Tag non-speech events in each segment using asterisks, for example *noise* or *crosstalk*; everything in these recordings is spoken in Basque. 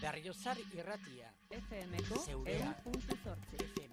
Berriozar irratia. FM-ko Zeurea. puntu zortzi.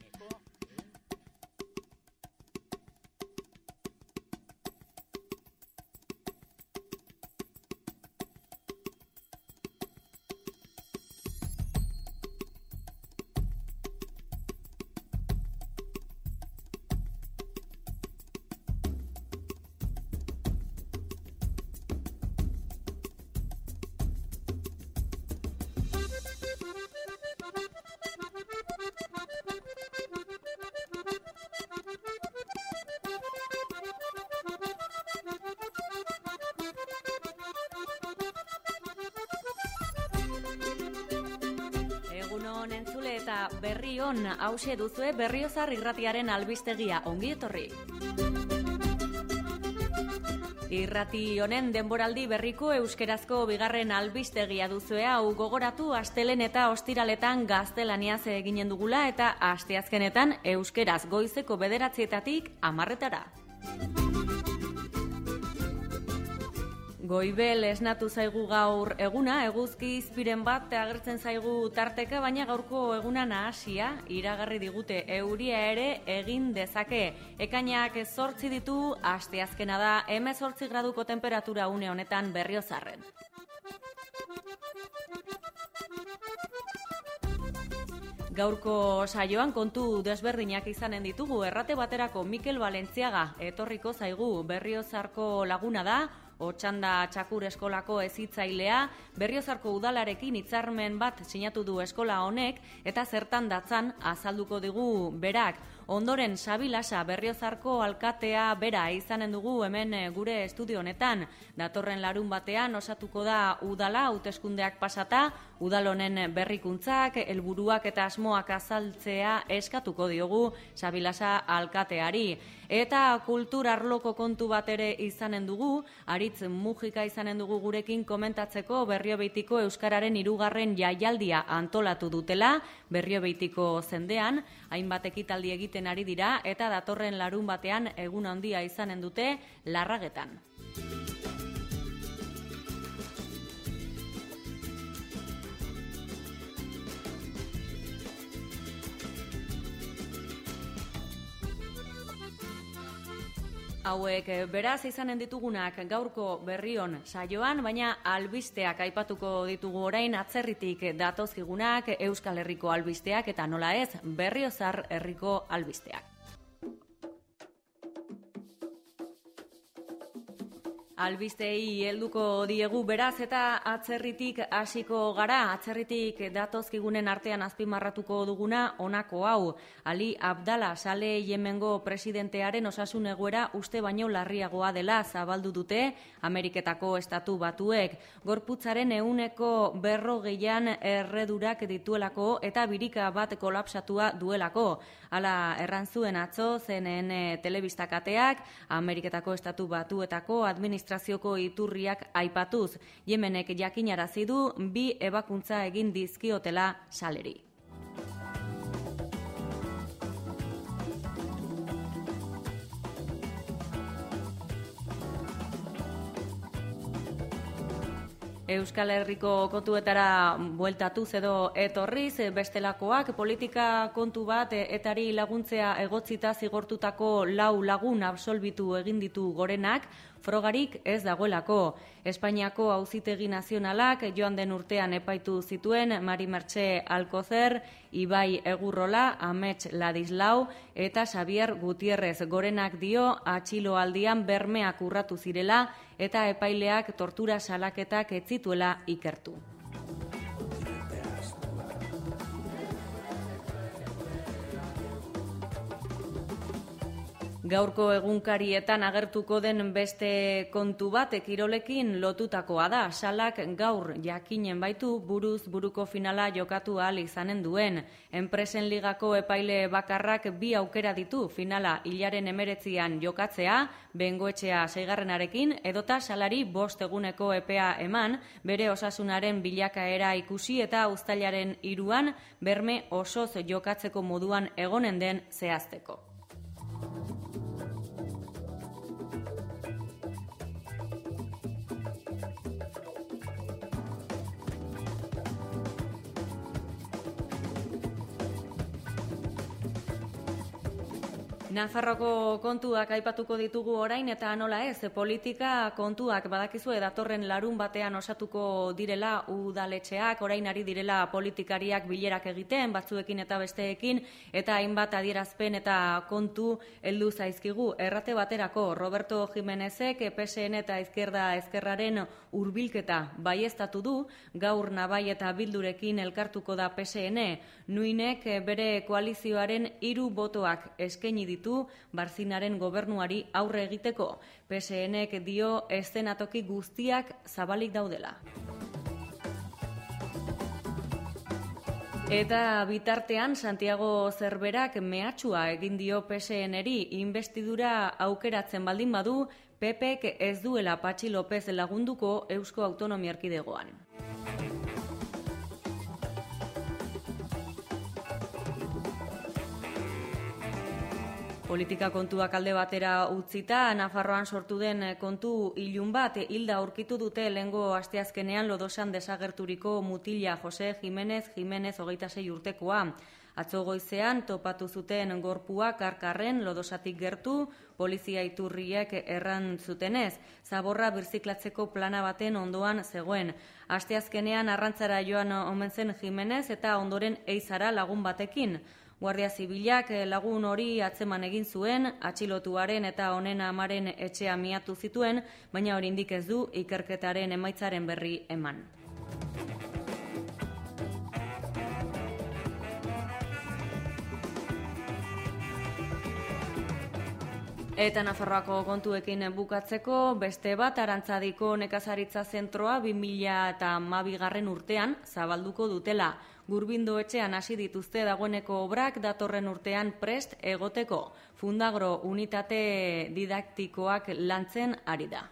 Berri on hause duzue berriozar irratiaren albistegia ongi etorri. Irrati honen denboraldi berriko euskerazko bigarren albistegia duzue hau gogoratu astelen eta ostiraletan gaztelaniaz eginen dugula eta asteazkenetan euskeraz goizeko bederatzietatik amarretara. Goibel esnatu zaigu gaur eguna, eguzki izpiren bat agertzen zaigu tarteka, baina gaurko eguna nahasia, iragarri digute euria ere egin dezake. Ekainak zortzi ditu, asteazkena da, emezortzi graduko temperatura une honetan berriozarren. Gaurko saioan kontu desberdinak izanen ditugu errate baterako Mikel Valentziaga etorriko zaigu berriozarko laguna da, Otxanda Txakur eskolako ezitzailea, berriozarko udalarekin hitzarmen bat sinatu du eskola honek eta zertan datzan azalduko digu berak. Ondoren Sabilasa berriozarko alkatea bera izanen dugu hemen eh, gure estudio honetan. Datorren larun batean osatuko da udala hauteskundeak pasata, udal honen berrikuntzak, helburuak eta asmoak azaltzea eskatuko diogu Sabilasa alkateari. Eta kultur arloko kontu bat ere izanen dugu, aritz mugika izanen dugu gurekin komentatzeko berriobeitiko Euskararen irugarren jaialdia antolatu dutela, berriobeitiko zendean, hainbat ekitaldi egiten ari dira eta datorren larun batean egun handia izanen dute larragetan. Hauek eh, beraz izanen ditugunak gaurko berrion saioan, baina albisteak aipatuko ditugu orain atzerritik datozkigunak Euskal Herriko albisteak eta nola ez berriozar herriko albisteak. Albistei helduko diegu beraz eta atzerritik hasiko gara, atzerritik datozkigunen artean azpimarratuko duguna honako hau. Ali Abdala sale Yemengo presidentearen osasun egoera uste baino larriagoa dela zabaldu dute Ameriketako estatu batuek. Gorputzaren euneko berrogeian erredurak dituelako eta birika bat kolapsatua duelako. Hala erran zuen atzo CNN telebistakateak Ameriketako estatu batuetako administrazioko iturriak aipatuz. Yemenek jakinarazi du bi ebakuntza egin dizkiotela saleri. Euskal Herriko kontuetara bueltatuz edo etorriz, bestelakoak politika kontu bat etari laguntzea egotzita zigortutako lau lagun absolbitu egin ditu gorenak, frogarik ez dagoelako. Espainiako auzitegi nazionalak joan den urtean epaitu zituen Mari Mertxe Alkozer, Ibai Egurrola, Amets Ladislau eta Xavier Gutierrez gorenak dio atxiloaldian bermeak urratu zirela eta epaileak tortura salaketak ez zituela ikertu. Gaurko egunkarietan agertuko den beste kontu bat ekirolekin lotutakoa da. Salak gaur jakinen baitu buruz buruko finala jokatu ahal izanen duen. Enpresen ligako epaile bakarrak bi aukera ditu finala hilaren emeretzian jokatzea, bengoetxea seigarrenarekin, edota salari bost eguneko epea eman, bere osasunaren bilakaera ikusi eta uztailaren iruan berme osoz jokatzeko moduan egonen den zehazteko. Nafarroko kontuak aipatuko ditugu orain eta nola ez, politika kontuak badakizu datorren larun batean osatuko direla udaletxeak, orain ari direla politikariak bilerak egiten, batzuekin eta besteekin, eta hainbat adierazpen eta kontu heldu zaizkigu. Errate baterako, Roberto Jimenezek, PSN eta Izquierda Ezkerraren hurbilketa baiestatu du, gaur nabai eta bildurekin elkartuko da PSN, nuinek bere koalizioaren hiru botoak eskaini ditu Barzinaren gobernuari aurre egiteko. PSNek dio eszenatoki guztiak zabalik daudela. Eta bitartean Santiago Zerberak mehatxua egin dio PSNeri investidura aukeratzen baldin badu, PPek ez duela Patxi López lagunduko Eusko Autonomia Erkidegoan. Politika kontuak alde batera utzita, Nafarroan sortu den kontu ilun bat, hilda aurkitu dute lengo asteazkenean lodosan desagerturiko mutila Jose Jimenez Jimenez hogeita sei urtekoa. Atzo goizean topatu zuten gorpua karkarren lodosatik gertu, polizia iturriek erran zutenez, zaborra birziklatzeko plana baten ondoan zegoen. Asteazkenean arrantzara joan omen zen Jimenez eta ondoren eizara lagun batekin. Guardia Zibilak lagun hori atzeman egin zuen, atxilotuaren eta honen amaren etxea miatu zituen, baina hori indik ez du ikerketaren emaitzaren berri eman. Eta Nafarroako kontuekin bukatzeko, beste bat arantzadiko nekazaritza zentroa 2000 eta mabigarren urtean zabalduko dutela. Gurbindo etxean hasi dituzte dagoeneko obrak datorren urtean prest egoteko. Fundagro unitate didaktikoak lantzen ari da.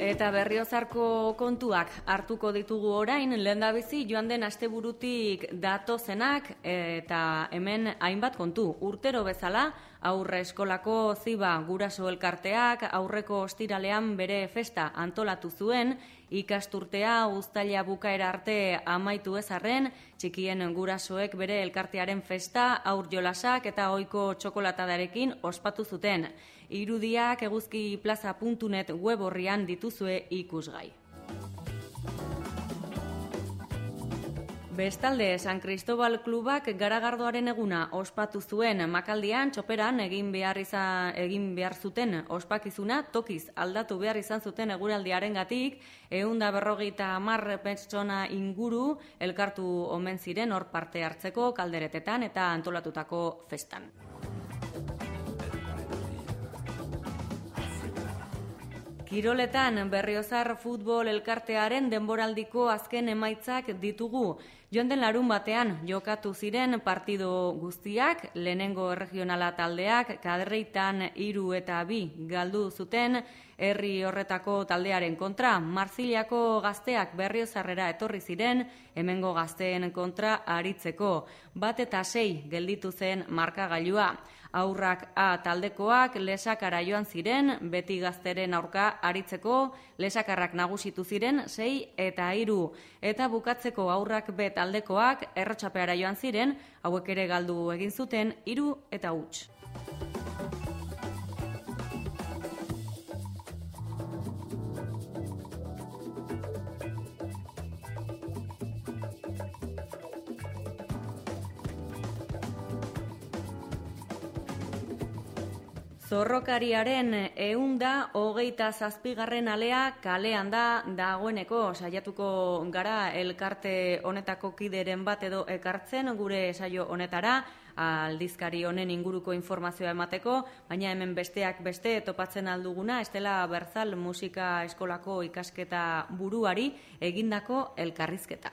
Eta berriozarko kontuak hartuko ditugu orain, lehen bizi joan den asteburutik datozenak eta hemen hainbat kontu. Urtero bezala, aurre eskolako ziba guraso elkarteak aurreko ostiralean bere festa antolatu zuen, ikasturtea uztaila bukaera arte amaitu ezarren, txikien gurasoek bere elkartearen festa aur jolasak eta oiko txokolatadarekin ospatu zuten irudiak eguzki plaza.net web horrian dituzue ikusgai. Bestalde, San Cristobal Klubak garagardoaren eguna ospatu zuen makaldian txoperan egin behar, izan, egin behar zuten ospakizuna tokiz aldatu behar izan zuten eguraldiaren gatik, eunda berrogeita amar pertsona inguru elkartu omen ziren hor parte hartzeko kalderetetan eta antolatutako festan. Kiroletan berriozar futbol elkartearen denboraldiko azken emaitzak ditugu. Joan den larun batean jokatu ziren partido guztiak, lehenengo regionala taldeak, kadreitan iru eta bi galdu zuten, herri horretako taldearen kontra, Marziliako gazteak berriozarrera etorri ziren, hemengo gazteen kontra aritzeko. Bat eta sei gelditu zen markagailua. Aurrak A taldekoak lesakara joan ziren, beti gazteren aurka aritzeko, lesakarrak nagusitu ziren, sei eta hiru Eta bukatzeko aurrak B taldekoak errotxapeara joan ziren, hauek ere galdu egin zuten, hiru eta huts. Zorrokariaren eunda hogeita zazpigarren alea kalean da dagoeneko saiatuko gara elkarte honetako kideren bat edo ekartzen gure saio honetara aldizkari honen inguruko informazioa emateko, baina hemen besteak beste topatzen alduguna Estela Berzal musika eskolako ikasketa buruari egindako elkarrizketa.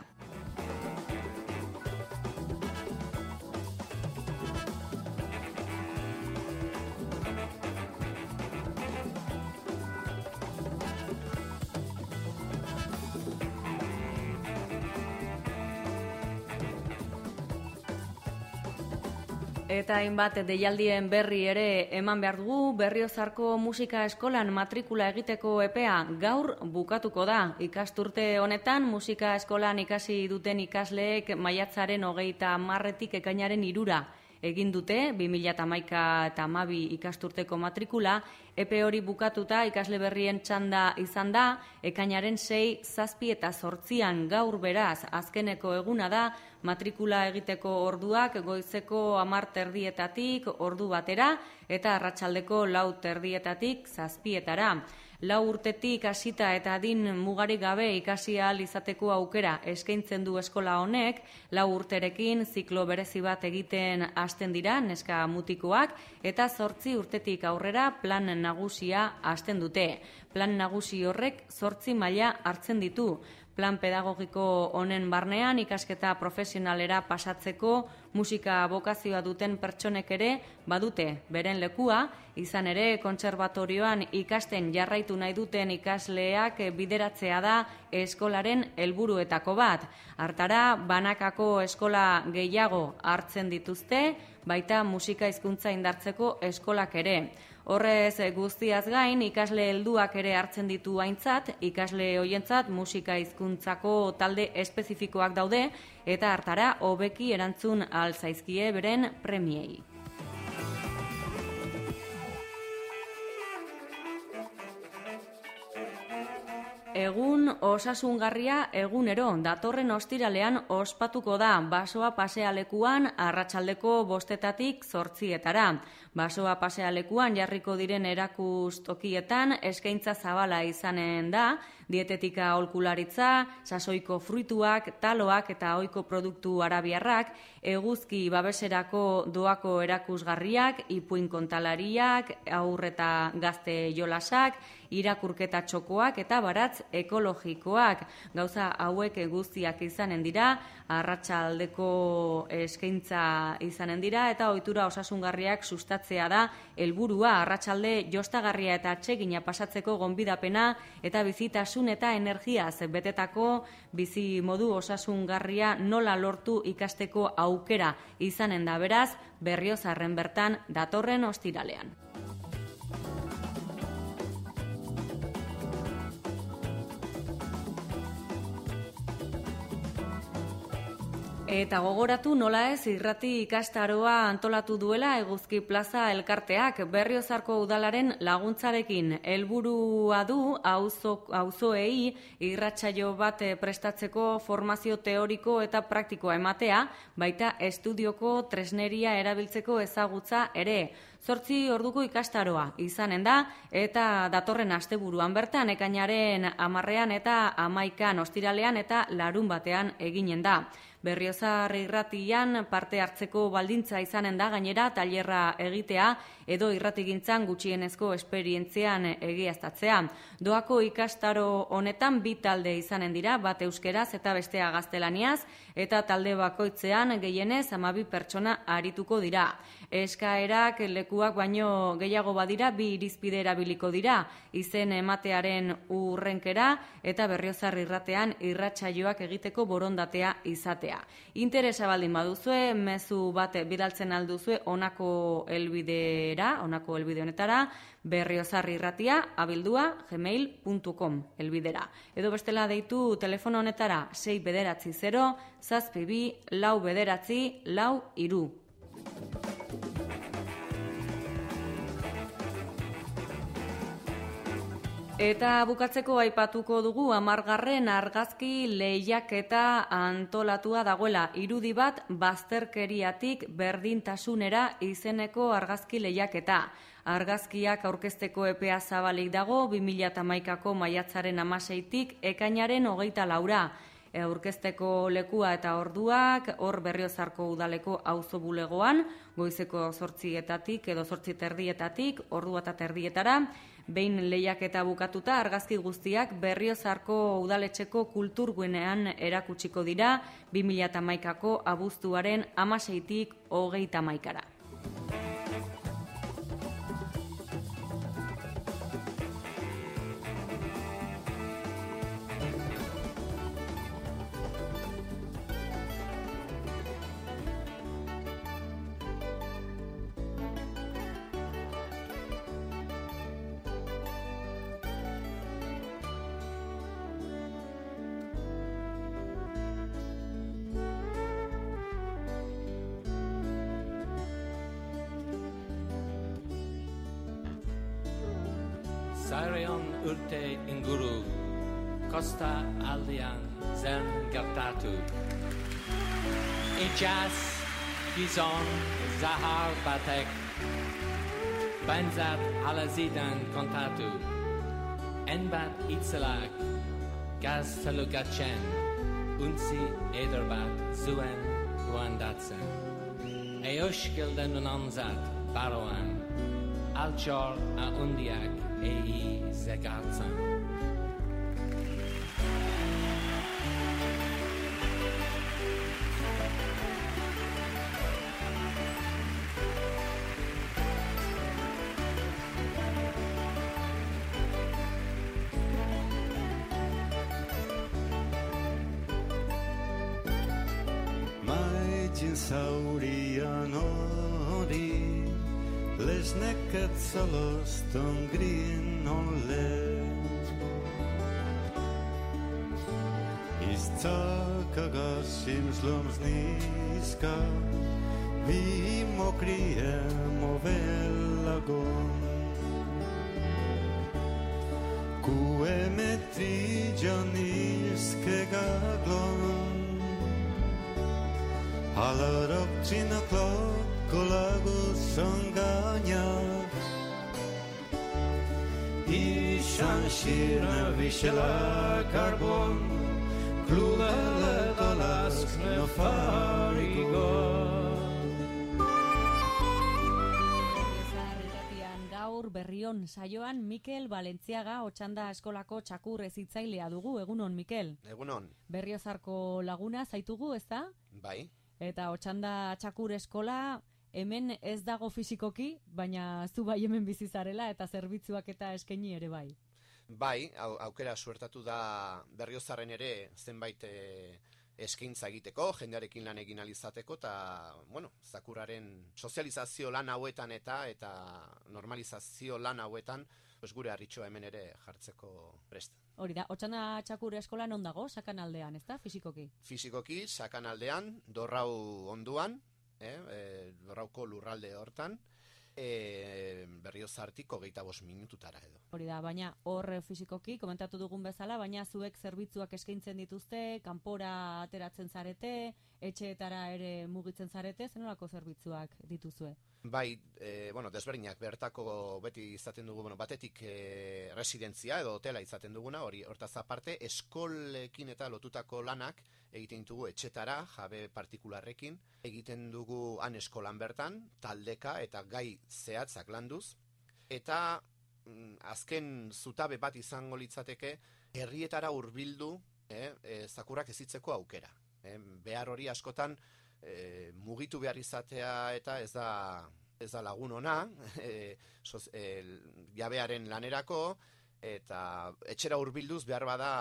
Eta hainbat deialdien berri ere eman behar dugu, berriozarko musika eskolan matrikula egiteko epea gaur bukatuko da. Ikasturte honetan musika eskolan ikasi duten ikasleek maiatzaren hogeita marretik ekainaren irura egin dute 2011 eta 12 ikasturteko matrikula, epe hori bukatuta ikasle berrien txanda izan da, ekainaren 6, zazpi eta sortzian gaur beraz azkeneko eguna da, matrikula egiteko orduak goizeko amar terdietatik ordu batera eta arratsaldeko lau terdietatik zazpietara lau urtetik hasita eta adin mugarik gabe ikasi ahal izateko aukera eskaintzen du eskola honek, lau urterekin ziklo berezi bat egiten hasten dira neska mutikoak eta zortzi urtetik aurrera plan nagusia hasten dute. Plan nagusi horrek zortzi maila hartzen ditu plan pedagogiko honen barnean ikasketa profesionalera pasatzeko musika bokazioa duten pertsonek ere badute beren lekua, izan ere kontserbatorioan ikasten jarraitu nahi duten ikasleak bideratzea da eskolaren helburuetako bat. Hartara, banakako eskola gehiago hartzen dituzte, baita musika hizkuntza indartzeko eskolak ere. Horrez guztiaz gain, ikasle helduak ere hartzen ditu aintzat, ikasle hoientzat musika hizkuntzako talde espezifikoak daude eta hartara hobeki erantzun alzaizkie beren premiei. Egun osasungarria egunero datorren ostiralean ospatuko da basoa pasealekuan arratsaldeko bostetatik zortzietara. Basoa pasealekuan jarriko diren erakustokietan eskaintza zabala izanen da, dietetika olkularitza, sasoiko fruituak, taloak eta oiko produktu arabiarrak, eguzki babeserako doako erakusgarriak, ipuin kontalariak, aurreta gazte jolasak, irakurketa txokoak eta baratz ekologikoak. Gauza hauek guztiak izanen dira, arratsaldeko eskaintza izanen dira eta ohitura osasungarriak sustatzea da helburua arratsalde jostagarria eta atsegina pasatzeko gonbidapena eta bizitasun eta energia betetako bizi modu osasungarria nola lortu ikasteko aukera izanen da beraz berriozarren bertan datorren ostiralean. Eta gogoratu nola ez irrati ikastaroa antolatu duela eguzki plaza elkarteak berriozarko udalaren laguntzarekin helburua du auzoei irratsaio bat prestatzeko formazio teoriko eta praktikoa ematea, baita estudioko tresneria erabiltzeko ezagutza ere. Zortzi orduko ikastaroa izanen da eta datorren asteburuan bertan ekainaren amarrean eta amaikan ostiralean eta larun batean eginen da. Berriozar irratian parte hartzeko baldintza izanen da gainera tailerra egitea edo irratigintzan gutxienezko esperientzian egiaztatzea. Doako ikastaro honetan bi talde izanen dira, bat euskeraz eta bestea gaztelaniaz, eta talde bakoitzean gehienez amabi pertsona arituko dira. Eskaerak lekuak baino gehiago badira bi irizpide erabiliko dira, izen ematearen urrenkera eta berriozar irratean irratsaioak egiteko borondatea izatea. Interesa baldin baduzue, mezu bat bidaltzen alduzue onako helbidera, onako helbide honetara, berriozar irratia abildua gmail.com helbidera. Edo bestela deitu telefono honetara 6 bederatzi 0, zazpi bi, lau bederatzi, lau iru. Eta bukatzeko aipatuko dugu amargarren argazki lehiak eta antolatua dagoela. Irudi bat bazterkeriatik berdintasunera izeneko argazki lehiak eta argazkiak aurkezteko epea zabalik dago 2008ko maiatzaren amaseitik ekainaren hogeita laura. Aurkezteko lekua eta orduak hor berriozarko udaleko auzo bulegoan goizeko zortzietatik edo zortzi terdietatik ordua eta terdietara Behin lehiaketa bukatuta argazki guztiak Berriozarko udaletxeko kulturgunean erakutsiko dira 2011ko abuztuaren 16tik 31ara. Sarion urte inguru, Costa alian zen gertatu. Itxaz, gizon, zahar batek, Benzat alazidan kontatu. Enbat itzelak, gaz zelugatzen, untzi ederbat zuen guandatzen. Eoskilden unanzat baroan, altsor a undiak e i zegarcem. Vishela karbon Klulele talask ne farigon Ezar irratian gaur berrion saioan Mikel Balentziaga Otxanda Eskolako txakur ezitzailea dugu, egunon Mikel. Egunon, Berriozarko laguna zaitugu, ez da? bai, Eta Otxanda txakur eskola hemen ez dago fisikoki, baina zu bai hemen bizi zarela eta zerbitzuak eta eskaini ere bai. Bai, au, aukera suertatu da berriozarren ere zenbait e, eskaintza egiteko, jendearekin lan egin alizateko, eta, bueno, zakurraren sozializazio lan hauetan eta eta normalizazio lan hauetan, pues gure harritxoa hemen ere jartzeko prest. Hori da, Otxanda txakur eskola non dago, sakan aldean, ez da, fisikoki? Fizikoki, sakan aldean, dorrau onduan, eh, e, dorrauko lurralde hortan, e, berriozartik hogeita bost minututara edo. Hori da, baina hor eh, fisikoki, komentatu dugun bezala, baina zuek zerbitzuak eskaintzen dituzte, kanpora ateratzen zarete, etxeetara ere mugitzen zarete, zenolako zerbitzuak dituzue? Bai, e, bueno, desberdinak bertako beti izaten dugu, bueno, batetik e, residentzia edo hotela izaten duguna, hori hortaz aparte, eskolekin eta lotutako lanak egiten ditugu etxetara, jabe partikularrekin, egiten dugu han eskolan bertan, taldeka eta gai zehatzak landuz, eta mm, azken zutabe bat izango litzateke, herrietara hurbildu eh, e, zakurak ezitzeko aukera. Eh, behar hori askotan, e, mugitu behar izatea eta ez da ez da lagun ona *laughs* e, soz, e, jabearen lanerako eta etxera hurbilduz behar bada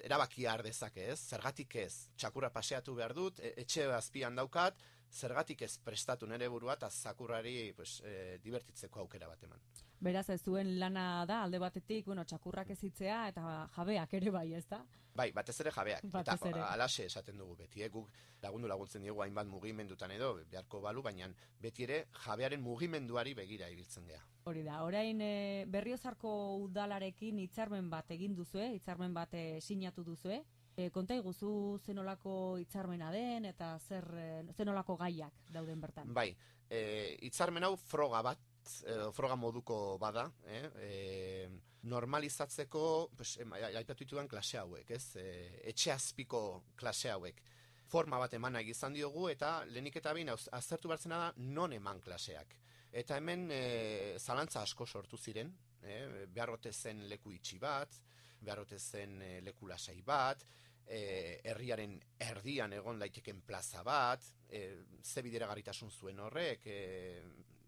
erabaki har dezake, ez? Zergatik ez? Txakurra paseatu behar dut, e, etxe azpian daukat, zergatik ez prestatu nere burua eta zakurrari pues, e, divertitzeko aukera bat eman. Beraz, ez zuen lana da, alde batetik, bueno, txakurrak ezitzea eta jabeak ere bai, ez da? Bai, batez ere jabeak. Batez eta alaxe esaten dugu beti, eh? guk lagundu laguntzen diegu hainbat mugimendutan edo, beharko balu, baina beti ere jabearen mugimenduari begira ibiltzen gea. Hori da, orain e, berriozarko udalarekin hitzarmen bat egin duzue, hitzarmen bat e, sinatu duzue. E, konta iguzu zenolako hitzarmena den eta zer e, zenolako gaiak dauden bertan. Bai, e, hitzarmen hau froga bat, edo froga moduko bada, eh? E, normalizatzeko, pues, aipatu ditudan klase hauek, ez? E, etxe azpiko klase hauek. Forma bat emana izan diogu eta lehenik eta behin az- aztertu bertzena da non eman klaseak. Eta hemen e, zalantza asko sortu ziren, eh? beharrote zen leku itxi bat, beharrote zen leku lasai bat, e, herriaren erdian egon daiteken plaza bat, e, ze bideragarritasun zuen horrek, e,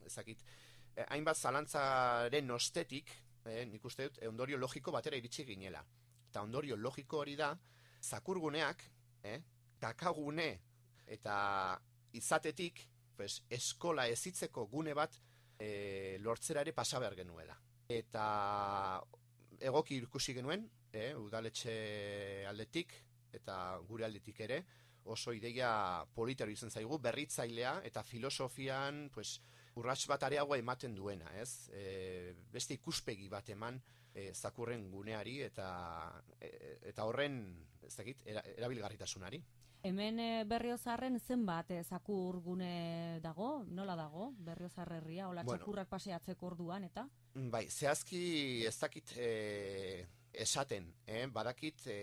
ezakit, e, hainbat zalantzaren ostetik, e, nik uste dut, e, ondorio logiko batera iritsi ginela. Eta ondorio logiko hori da, zakurguneak, eh, kakagune eta izatetik, pues, eskola ezitzeko gune bat e, lortzera ere pasa genuela. Eta egoki ikusi genuen, eh, udaletxe aldetik eta gure aldetik ere, oso ideia politero izan zaigu, berritzailea eta filosofian, pues, urrats bat areagoa ematen duena, ez? E, beste ikuspegi bat eman e, zakurren guneari eta e, eta horren, ez dakit, era, erabilgarritasunari. Hemen e, berriozarren zenbat e, zakur gune dago, nola dago, berriozar herria, hola Bueno. txakurrak paseatzeko orduan, eta? Bai, zehazki ez dakit e, esaten, eh? badakit e,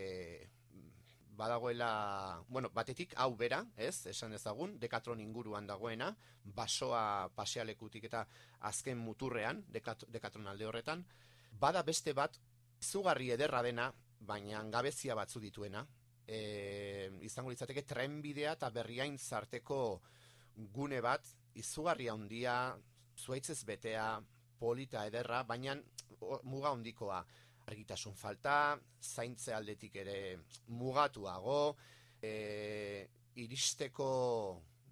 badagoela, bueno, batetik hau bera, ez, esan ezagun, dekatron inguruan dagoena, basoa pasealekutik eta azken muturrean, dekat, dekatron alde horretan, bada beste bat, izugarri ederra dena, baina gabezia batzu dituena, e, izango litzateke trenbidea eta berriain zarteko gune bat, izugarri handia, zuaitzez betea, polita ederra, baina muga handikoa argitasun falta, zaintze aldetik ere mugatuago, e, iristeko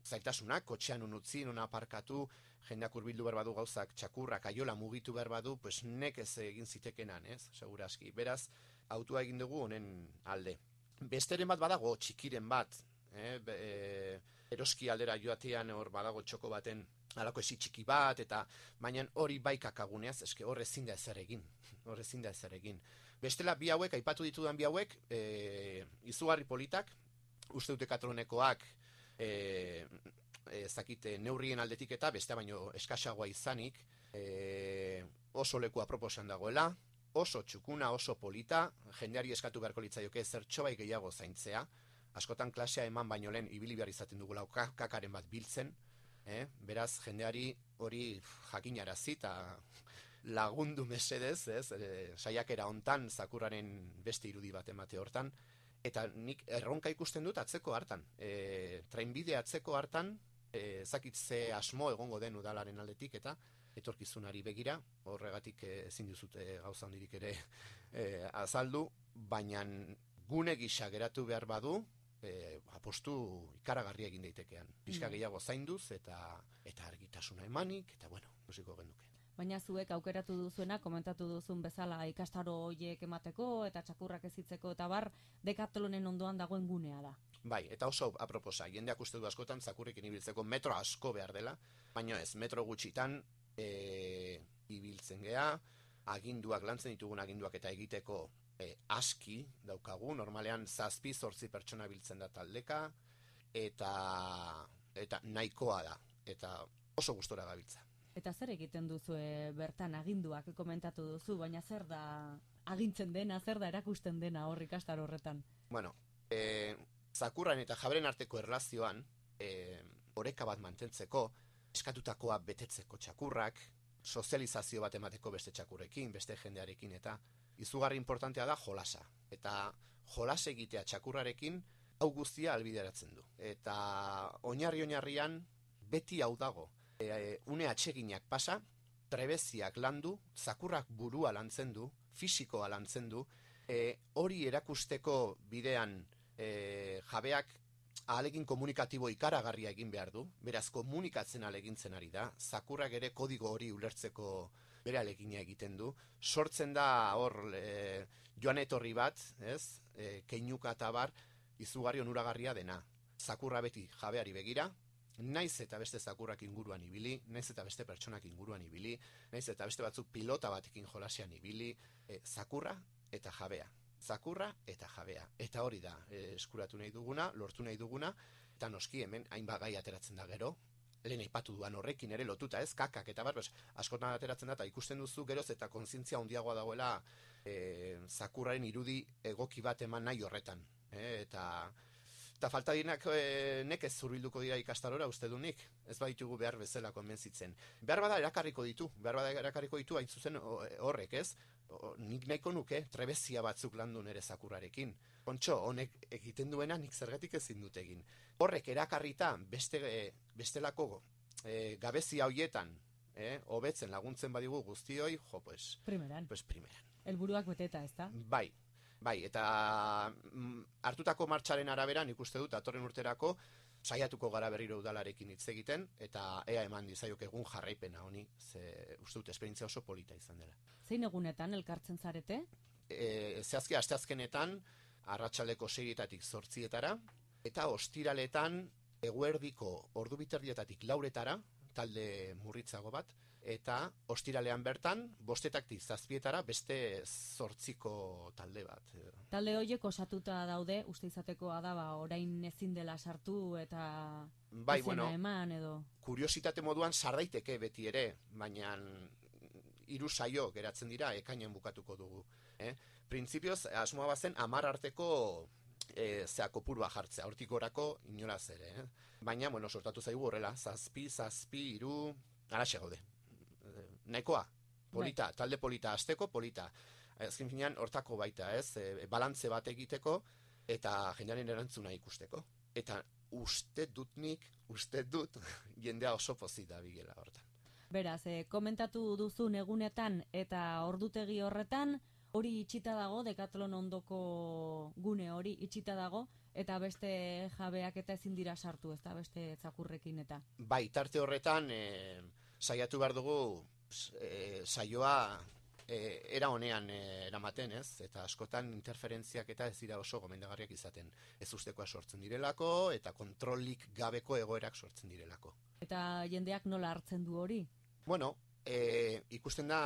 zaitasunak, kotxean unutzi, non aparkatu, jendeak urbildu behar badu gauzak, txakurrak, aiola mugitu behar badu, pues nekez egin zitekenan, ez, seguraski. Beraz, autua egin dugu honen alde. Besteren bat badago, txikiren bat, eh, e, eroski aldera joatean hor badago txoko baten alako esi txiki bat, eta baina hori bai kakaguneaz, eske hor ezin da ezer egin, *laughs* hor ezin da ezer egin. Bestela bi hauek, aipatu ditudan bi hauek, e, izugarri politak, uste dute katronekoak, e, dakit, e, neurrien aldetik eta bestea baino eskasagoa izanik, e, oso leku aproposan dagoela, oso txukuna, oso polita, jendeari eskatu beharko litzaioke zertxobai gehiago zaintzea, askotan klasea eman baino lehen ibili behar izaten dugula ka- kakaren bat biltzen, eh? beraz jendeari hori jakinarazi eta lagundu mesedez, ez, e, saiakera hontan zakurraren beste irudi bat emate hortan, eta nik erronka ikusten dut atzeko hartan. E, trainbide atzeko hartan, e, zakitze asmo egongo den udalaren aldetik, eta etorkizunari begira, horregatik eh, ezin duzut eh, gauza handirik ere *laughs* eh, azaldu, baina gune gisa geratu behar badu, eh, apostu ikaragarri egin daitekean. Pixka Mm. gehiago zainduz eta eta argitasuna emanik, eta bueno, musiko genduke. Baina zuek aukeratu duzuena, komentatu duzun bezala ikastaro hoiek emateko eta txakurrak ezitzeko eta bar, dekatlonen ondoan dagoen gunea da. Bai, eta oso aproposa, jendeak uste du askotan zakurrekin ibiltzeko metro asko behar dela, baina ez, metro gutxitan e, ibiltzen gea, aginduak, lantzen ditugun aginduak eta egiteko e, aski daukagu, normalean zazpi zortzi pertsona biltzen da taldeka, eta, eta nahikoa da, eta oso gustora gabiltza. Eta zer egiten duzu bertan aginduak? Komentatu duzu, baina zer da agintzen dena, zer da erakusten dena hor ikastaro horretan. Bueno, e, zakurran eta jabren arteko erlazioan, e, oreka bat mantentzeko, eskatutakoa betetzeko txakurrak, sozializazio bat emateko beste txakurrekin, beste jendearekin, eta izugarri importantea da jolasa. Eta jolas egitea txakurrarekin, hau guztia albideratzen du. Eta oinarri oinarrian, beti hau dago. E, e, une atseginak pasa, trebeziak landu, zakurrak burua lantzen du, fisikoa lantzen du, e, hori erakusteko bidean e, jabeak ahalegin komunikatibo ikaragarria egin behar du, beraz komunikatzen alegintzen ari da, zakurrak ere kodigo hori ulertzeko bere alegina egiten du, sortzen da hor e, joan etorri bat, ez, e, keinuka eta bar, izugarri onuragarria dena. Zakurra beti jabeari begira, naiz eta beste zakurrak inguruan ibili, naiz eta beste pertsonak inguruan ibili, naiz eta beste batzuk pilota batekin jolasian ibili, e, zakurra eta jabea. Zakurra eta jabea. Eta hori da, e, eskuratu nahi duguna, lortu nahi duguna, eta noski hemen hainbat gai ateratzen da gero, lehen aipatu duan horrekin ere lotuta ez, kakak eta bar, bes, askotan ateratzen da, eta ikusten duzu geroz eta kontzientzia handiagoa dagoela e, zakurraren irudi egoki bat eman nahi horretan. E, eta eta falta dinak e, nekez zurbilduko dira ikastarora uste du nik, ez baditugu behar bezala konbentzitzen. Behar bada erakarriko ditu, behar bada erakarriko ditu hain zuzen horrek ez, nik nahiko nuke trebezia batzuk landu nere zakurrarekin. Kontxo, honek egiten duena nik zergatik ezin dut egin. Horrek erakarrita beste, e, bestelako e, gabezia hoietan, eh, hobetzen laguntzen badigu guztioi, jo, pues, Primeran, pues primeran. helburuak beteta, ezta? Bai, bai, eta mm, hartutako martxaren arabera nik uste dut atorren urterako saiatuko gara berriro udalarekin hitz egiten eta ea eman dizaiok egun jarraipena honi, ze uste dut esperientzia oso polita izan dela. Zein egunetan elkartzen zarete? E, zehazki asteazkenetan arratsaldeko seirietatik zortzietara eta ostiraletan eguerdiko ordu biterdietatik lauretara talde murritzago bat, eta ostiralean bertan, bostetatik zazpietara beste zortziko talde bat. Talde horiek osatuta daude, uste izatekoa da, ba, orain ezin dela sartu eta Bai, bueno, eman edo... kuriositate moduan sardaiteke beti ere, baina hiru saio geratzen dira ekainean bukatuko dugu. Eh? Printzipioz, asmoa bazen amar arteko e, zea kopurua jartzea, hortik gorako inolaz ere. Eh? Baina, bueno, sortatu zaigu horrela, zazpi, zazpi, iru, araxe gaude. Nahikoa, polita, talde polita, asteko polita. Azken finean, hortako baita, ez? E, balantze bat egiteko, eta jendearen erantzuna ikusteko. Eta uste dut nik, uste dut, *laughs* jendea oso pozik da bigela hortan. Beraz, e, komentatu duzun egunetan eta ordutegi horretan, hori itxita dago, dekatlon ondoko gune hori itxita dago, eta beste jabeak eta ezin dira sartu, ez da beste zakurrekin eta. Bai, tarte horretan, e, saiatu behar dugu, e, saioa e, era honean e, eramaten, ez? Eta askotan interferentziak eta ez dira oso gomendagarriak izaten. Ez ustekoa sortzen direlako, eta kontrolik gabeko egoerak sortzen direlako. Eta jendeak nola hartzen du hori? Bueno, e, ikusten da,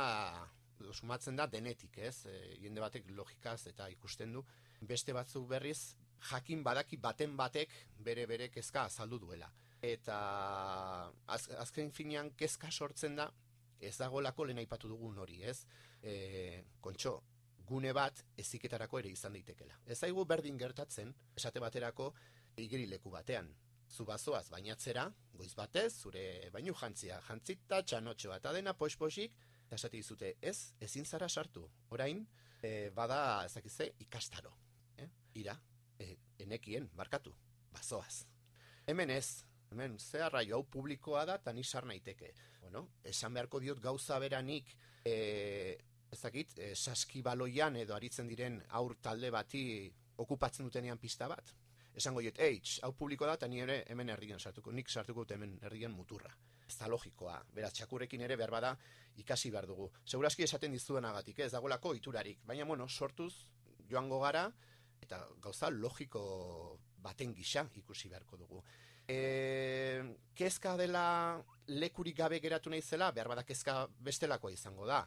sumatzen da denetik, ez? E, jende batek logikaz eta ikusten du, beste batzuk berriz, jakin badaki baten batek bere bere kezka azaldu duela. Eta az, azken finean kezka sortzen da, ez dagoelako lehen aipatu dugun hori, ez? E, kontxo, gune bat eziketarako ere izan daitekela. Ez zaigu berdin gertatzen, esate baterako, igerileku batean. Zu bazoaz bainatzera, goiz batez, zure bainu jantzia, jantzita, txanotxo eta dena poix-poixik, eta esate dizute, ez, ezin zara sartu. Orain, e, bada, ezakize, ikastaro. Eh? Ira, e, enekien, barkatu, bazoaz. Hemen ez, hemen, ze arraio hau publikoa da, eta ni sar naiteke. Bueno, esan beharko diot gauza beranik, e, ezakit, e, saskibaloian edo aritzen diren aur talde bati okupatzen dutenean pista bat. Esango diet, eitz, hau publiko da, eta ni ere hemen erdian sartuko, nik sartuko dut hemen erdian muturra. Ez da logikoa, beraz, txakurrekin ere behar bada ikasi behar dugu. Segurazki esaten dizuenagatik, ez dagoelako iturarik, baina, bueno, sortuz joango gara, eta gauza logiko baten gisa ikusi beharko dugu. E, kezka dela lekurik gabe geratu naizela, behar bada kezka bestelakoa izango da.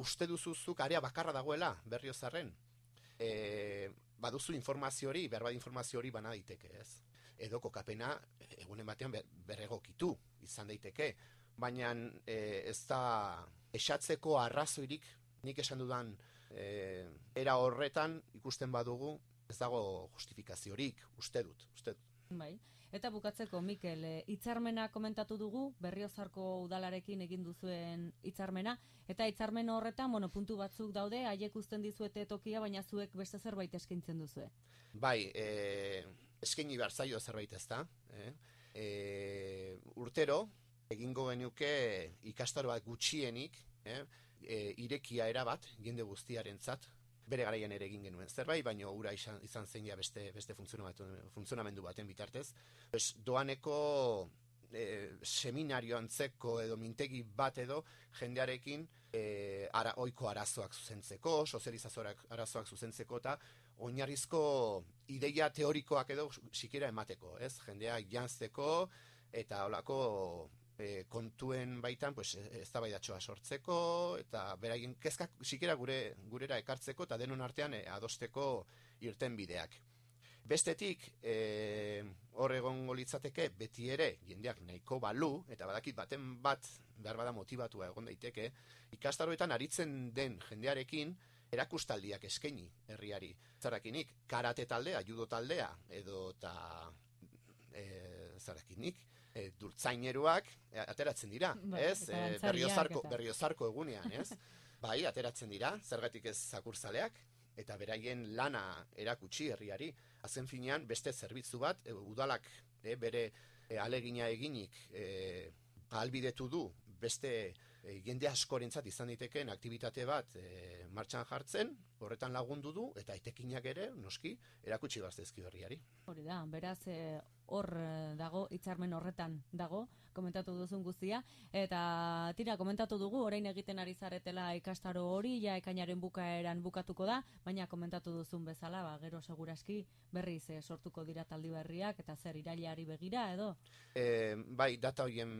Uste duzuzuk area bakarra dagoela, berriozarren. E, baduzu informazio hori, behar bada informazio hori bana daiteke, ez? Edo kokapena egunen batean ber, berregokitu izan daiteke, baina e, ez da esatzeko arrazoirik nik esan dudan e, era horretan ikusten badugu ez dago justifikaziorik, uste dut, uste dut. Bai. Eta bukatzeko, Mikel, e, hitzarmena komentatu dugu, berriozarko udalarekin egin duzuen hitzarmena, eta hitzarmen horretan, bueno, puntu batzuk daude, haiek uzten dizuete tokia, baina zuek beste zerbait eskaintzen duzue. Bai, e, eskaini behar zaio zerbait ez da. Eh? E, urtero, egingo genuke ikastaro bat gutxienik, eh? e, irekia erabat, jende guztiarentzat, bere garaian ere egin genuen zerbait, baina ura izan, izan zein ja beste, beste funtzionamendu, baten bitartez. Pues, doaneko e, seminario antzeko edo mintegi bat edo jendearekin e, ara, oiko arazoak zuzentzeko, sozializazioak arazoak zuzentzeko eta oinarrizko ideia teorikoak edo sikera emateko, ez? Jendea jantzeko eta holako e, kontuen baitan pues eztabaidatxoa sortzeko eta beraien kezkak sikera gure gurera ekartzeko eta denon artean e, adosteko irten bideak. Bestetik, e, hor egongo litzateke beti ere jendeak nahiko balu eta badakit baten bat behar bada motibatua egon daiteke, ikastaroetan aritzen den jendearekin erakustaldiak eskaini herriari. Zarakinik, karate taldea, judo taldea, edo eta e, zarakinik, e, durtzaineruak e, ateratzen dira, Bai, ez? E, berriozarko, eta- berriozarko egunean, *laughs* ez? bai, ateratzen dira, zergatik ez zakurzaleak, eta beraien lana erakutsi herriari. Azken finean, beste zerbitzu bat, e, udalak e, bere e, alegina eginik e, ahalbidetu du beste e, jende askorentzat izan ditekeen aktibitate bat e, martxan jartzen, horretan lagundu du, eta etekinak ere, noski, erakutsi gaztezki herriari. Hori da, beraz, e, hor e, dago, hitzarmen horretan dago, komentatu duzun guztia, eta tira, komentatu dugu, orain egiten ari zaretela ikastaro hori, ja ekainaren bukaeran bukatuko da, baina komentatu duzun bezala, ba, gero seguraski berriz e, sortuko dira taldi berriak, eta zer irailari begira, edo? E, bai, data horien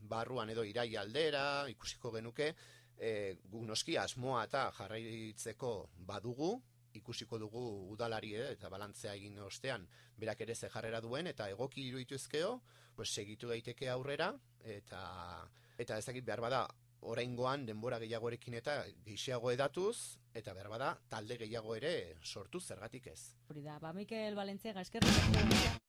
barruan edo irai aldera, ikusiko genuke, e, gu noski asmoa eta jarraitzeko badugu, ikusiko dugu udalari eh, eta balantzea egin ostean berak ere ze jarrera duen eta egoki iruituzkeo, pues segitu daiteke aurrera eta eta ez dakit behar bada oraingoan denbora gehiagorekin eta gehiago edatuz eta behar bada talde gehiago ere sortu zergatik ez. Hori da, ba Mikel Valentziaga eskerrik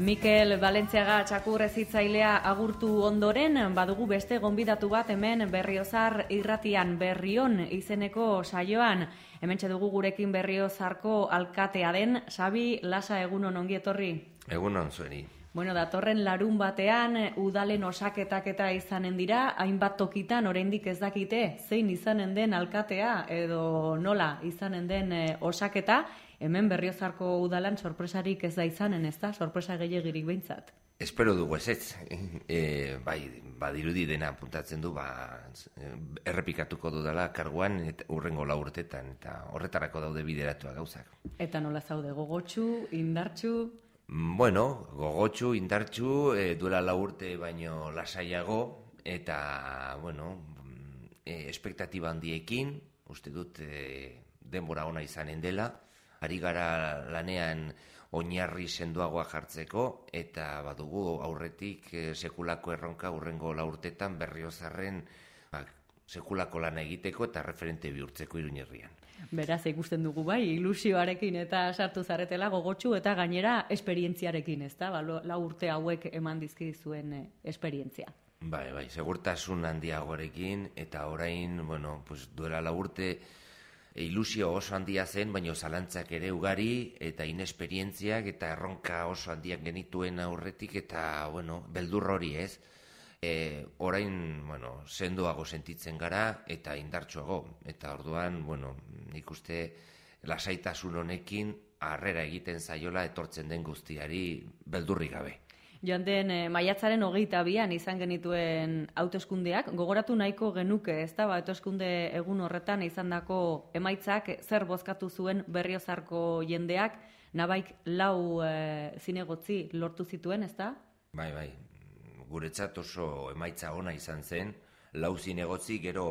Mikel Valentziaga txakurrezitzailea agurtu ondoren, badugu beste gonbidatu bat hemen berriozar irratian berrion izeneko saioan. Hemen dugu gurekin berriozarko alkatea den, Xabi Lasa egunon ongi etorri. Egunon zueni. Bueno, datorren larun batean udalen osaketak eta izanen dira, hainbat tokitan oraindik ez dakite zein izanen den alkatea edo nola izanen den eh, osaketa, hemen berriozarko udalan sorpresarik ez da izanen, ez da? Sorpresa gehiagirik behintzat. Espero dugu ez ez. *laughs* E, bai, badirudi dena puntatzen du, ba, errepikatuko dudala karguan eta urrengo lau urtetan, eta horretarako daude bideratuak gauzak. Eta nola zaude gogotsu, indartsu, Mm, Bueno, gogotsu, indartsu, e, duela lau urte baino lasaiago, eta, bueno, mm, e, espektatiba handiekin, uste dut e, denbora ona izanen dela, ari gara lanean oinarri sendoagoa jartzeko, eta badugu aurretik e, sekulako erronka urrengo lau urtetan berriozarren ba, sekulako lana egiteko eta referente bihurtzeko iruñerrian. Beraz ikusten dugu bai, ilusioarekin eta sartu zaretela gogotsu eta gainera esperientziarekin, ez da? Ba, lau urte hauek eman dizkizuen eh, esperientzia. Bai, bai, segurtasun handiagoarekin eta orain, bueno, pues duela la urte e, ilusio oso handia zen, baina zalantzak ere ugari eta inesperientziak eta erronka oso handiak genituen aurretik eta, bueno, beldur hori ez. E, orain, bueno, sendoago sentitzen gara eta indartsuago. Eta orduan, bueno, nik uste lasaitasun honekin harrera egiten zaiola etortzen den guztiari beldurrik gabe. Joan den eh, maiatzaren hogeita bian izan genituen hauteskundeak, gogoratu nahiko genuke, ez da, ba, hauteskunde egun horretan izandako emaitzak zer bozkatu zuen berriozarko jendeak, nabaik lau e, zinegotzi lortu zituen, ez da? Bai, bai, guretzat oso emaitza ona izan zen, lau zinegotzi gero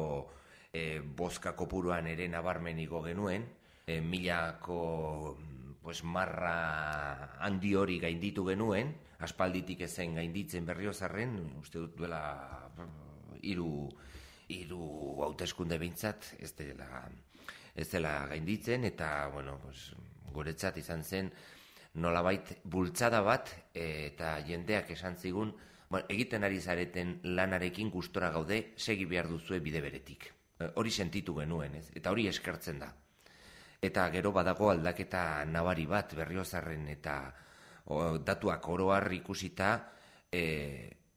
e, bozka kopuruan ere nabarmeniko genuen, e, milako pues, marra handi hori gainditu genuen, aspalditik ezen gainditzen berriozarren, uste dut duela hiru hiru hauteskunde behintzat ez dela ez dela gainditzen. Eta bueno, pues, guretzat izan zen nolabait bultzada bat eh, eta jendeak esan zigun bueno, egiten ari zareten lanarekin gustora gaude segi behar duzue bide beretik. Eh, Hori sentitu genuen, ez? Eta hori eskertzen da. Eta gero badago aldaketa nabari bat berriozarren eta o, datuak oroar ikusita e,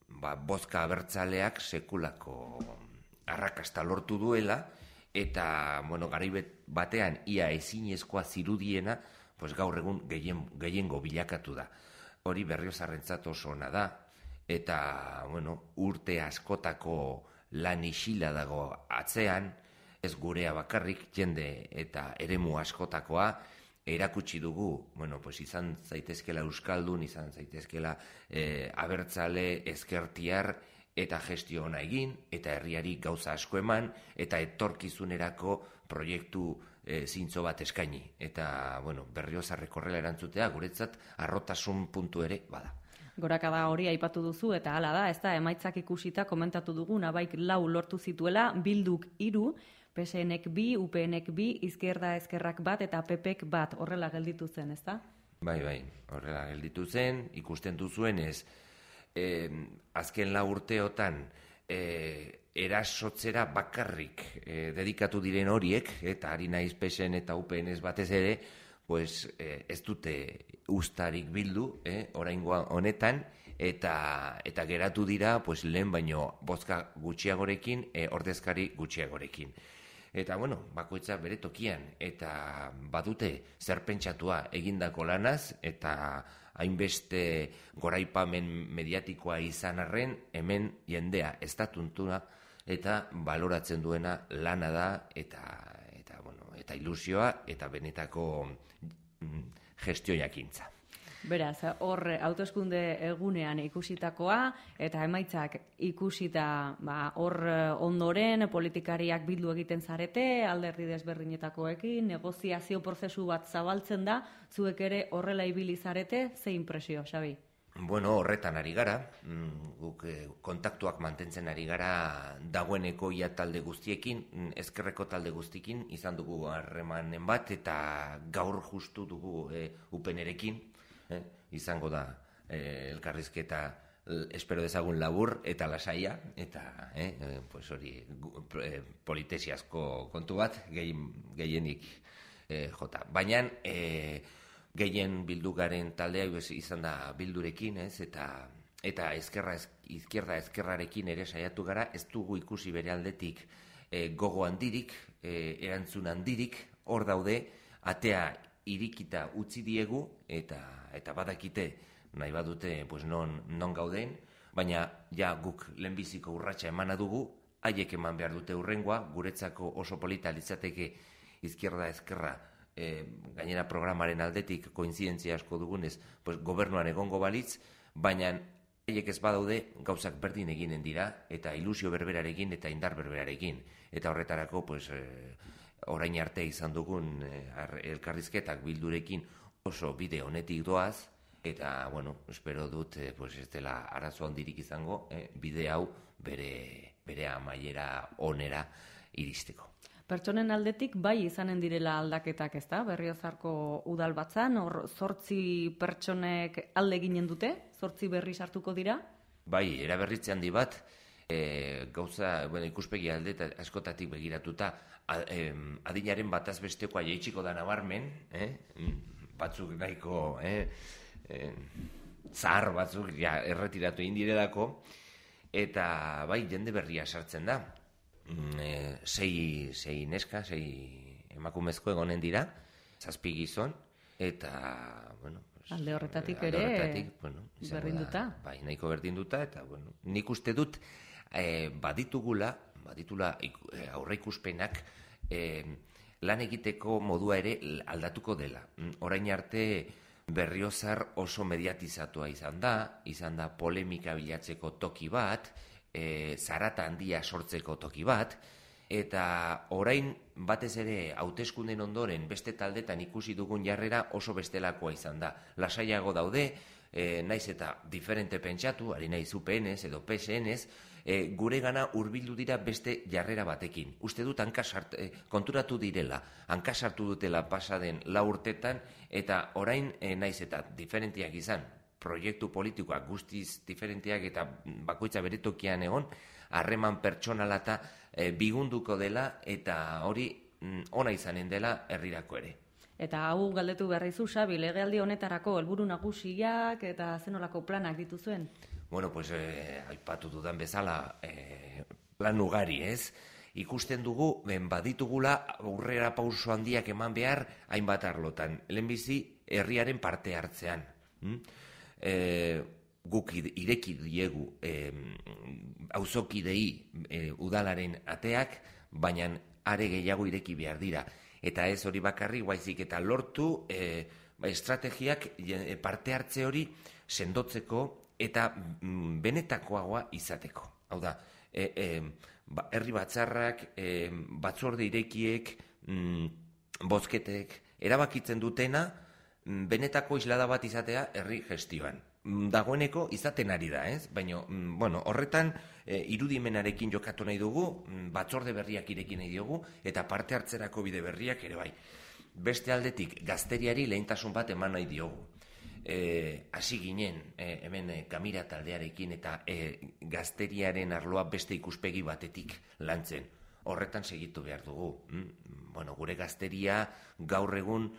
ba, bozka abertzaleak sekulako arrakasta lortu duela eta, bueno, garaibet batean ia ezinezkoa zirudiena, pues gaur egun gehien, gehiengo bilakatu da. Hori berriozarrentzat oso ona da, eta, bueno, urte askotako lan isila dago atzean, ez gurea bakarrik, jende eta eremu askotakoa, erakutsi dugu, bueno, pues izan zaitezkela euskaldun, izan zaitezkela eh, abertzale, ezkertiar, eta gestio ona egin, eta herriari gauza asko eman, eta etorkizunerako proiektu e, zintzo bat eskaini. Eta, bueno, berriozarrek horrela erantzutea, guretzat, arrotasun puntu ere bada. Gorakada hori aipatu duzu eta hala da, ez da, emaitzak ikusita komentatu dugu, nabaik lau lortu zituela, bilduk iru, PSNek bi, UPNek bi, izquierda ezkerrak bat eta PPek bat, horrela gelditu zen, ez da? Bai, bai, horrela gelditu zen, ikusten duzuenez, eh, azken lau urteotan eh, erasotzera bakarrik eh, dedikatu diren horiek, eta ari naiz PSN eta UPN ez batez ere, pues, eh, ez dute ustarik bildu, eh, oraingoa honetan, eta, eta geratu dira pues, lehen baino bozka gutxiagorekin, eh, ordezkari gutxiagorekin. Eta, bueno, bakoitza bere tokian, eta badute zer pentsatua egindako lanaz, eta hainbeste goraipamen mediatikoa izan arren, hemen jendea ez da tuntuna, eta baloratzen duena lana da, eta, eta, bueno, eta ilusioa, eta benetako gestio jakintza. Beraz, hor hauteskunde egunean ikusitakoa eta emaitzak ikusita ba, hor ondoren politikariak bildu egiten zarete, alderdi desberdinetakoekin, negoziazio prozesu bat zabaltzen da, zuek ere horrela ibili zarete, ze impresio, Xabi? Bueno, horretan ari gara, mm, guk eh, kontaktuak mantentzen ari gara dagoeneko ia talde guztiekin, mm, ezkerreko talde guztiekin, izan dugu harremanen bat, eta gaur justu dugu e, upenerekin, eh, izango da eh, elkarrizketa espero dezagun labur eta lasaia, eta eh, pues hori politesiazko kontu bat, gehien, gehienik eh, jota. Baina eh, gehien bildugaren taldea izan da bildurekin, ez, eta eta ezkerra ez, izquierda ezkerrarekin ere saiatu gara, ez dugu ikusi bere aldetik eh, gogo handirik, eh, erantzun handirik, hor daude, atea irikita utzi diegu, eta eta badakite nahi badute pues non, non gauden, baina ja guk lehenbiziko urratsa emana dugu, haiek eman behar dute urrengoa, guretzako oso polita litzateke izquierda ezkerra e, gainera programaren aldetik koinzidentzia asko dugunez, pues, gobernuan egongo balitz, baina haiek ez badaude gauzak berdin eginen dira eta ilusio berberarekin eta indar berberarekin. Eta horretarako, pues, e, orain arte izan dugun e, ar- elkarrizketak bildurekin oso bide honetik doaz, eta, bueno, espero dut, e, pues, ez dela arazo handirik izango, e, bide hau bere, bere amaiera onera iristeko. Pertsonen aldetik bai izanen direla aldaketak, ezta? Berriozarko udal batzan, hor zortzi pertsonek alde ginen dute, zortzi berri sartuko dira. Bai, eraberritze handi bat, e, gauza, bueno, ikuspegi alde eta askotatik begiratuta, a, em, adinaren bataz bestekoa jaitsiko da nabarmen, eh? Mm, batzuk nahiko, eh? eh, zahar batzuk ja, erretiratu egin direlako, eta bai, jende berria sartzen da. E, sei, sei neska, sei emakumezko egonen dira, zazpi gizon, eta, bueno, Alde horretatik alde ere, horretatik, bueno, izango da, berdinduta. bai, nahiko berdinduta, eta, bueno, nik uste dut, eh, baditugula, baditula eh, aurreikuspenak, eh, lan egiteko modua ere aldatuko dela. Mm, Orain arte berriozar oso mediatizatua izan da, izan da polemika bilatzeko toki bat, e, zarata handia sortzeko toki bat, eta orain batez ere hauteskunden ondoren beste taldetan ikusi dugun jarrera oso bestelakoa izan da. Lasaiago daude, e, naiz eta diferente pentsatu, ari naiz UPNez edo PSNez, e, gure gana urbildu dira beste jarrera batekin. Uste dut hankasart, e, konturatu direla, hankasartu dutela pasaden lau urtetan, eta orain e, naiz eta diferentiak izan, proiektu politikoak guztiz diferentiak eta bakoitza bere tokian egon, harreman pertsonala eta e, bigunduko dela, eta hori mm, ona izanen dela herrirako ere. Eta hau galdetu behar izu, Xabi, legealdi honetarako helburu nagusiak eta zenolako planak dituzuen? Bueno, pues eh, aipatu dudan bezala, eh, plan ugari, ez? ikusten dugu ben baditugula aurrera pauso handiak eman behar hainbat arlotan. Lehenbizi herriaren parte hartzean. Mm? E, guk ireki diegu e, auzokidei e, udalaren ateak, baina are gehiago ireki behar dira. Eta ez hori bakarri, baizik eta lortu e, estrategiak parte hartze hori sendotzeko eta mm, benetakoagoa izateko. Hau da, e, e, ba, herri batzarrak, e, batzorde irekiek, mm, bozketek, erabakitzen dutena, benetako islada bat izatea herri gestioan. Mm, Dagoeneko izaten ari da, ez? Baina, mm, bueno, horretan e, irudimenarekin jokatu nahi dugu, mm, batzorde berriak ireki nahi diogu, eta parte hartzerako bide berriak ere bai. Beste aldetik, gazteriari lehentasun bat eman nahi diogu. E, hasi ginen, e, hemen e, kamira taldearekin eta e, gazteriaren arloa beste ikuspegi batetik lantzen. Horretan segitu behar dugu. Mm? Bueno, gure gazteria gaur egun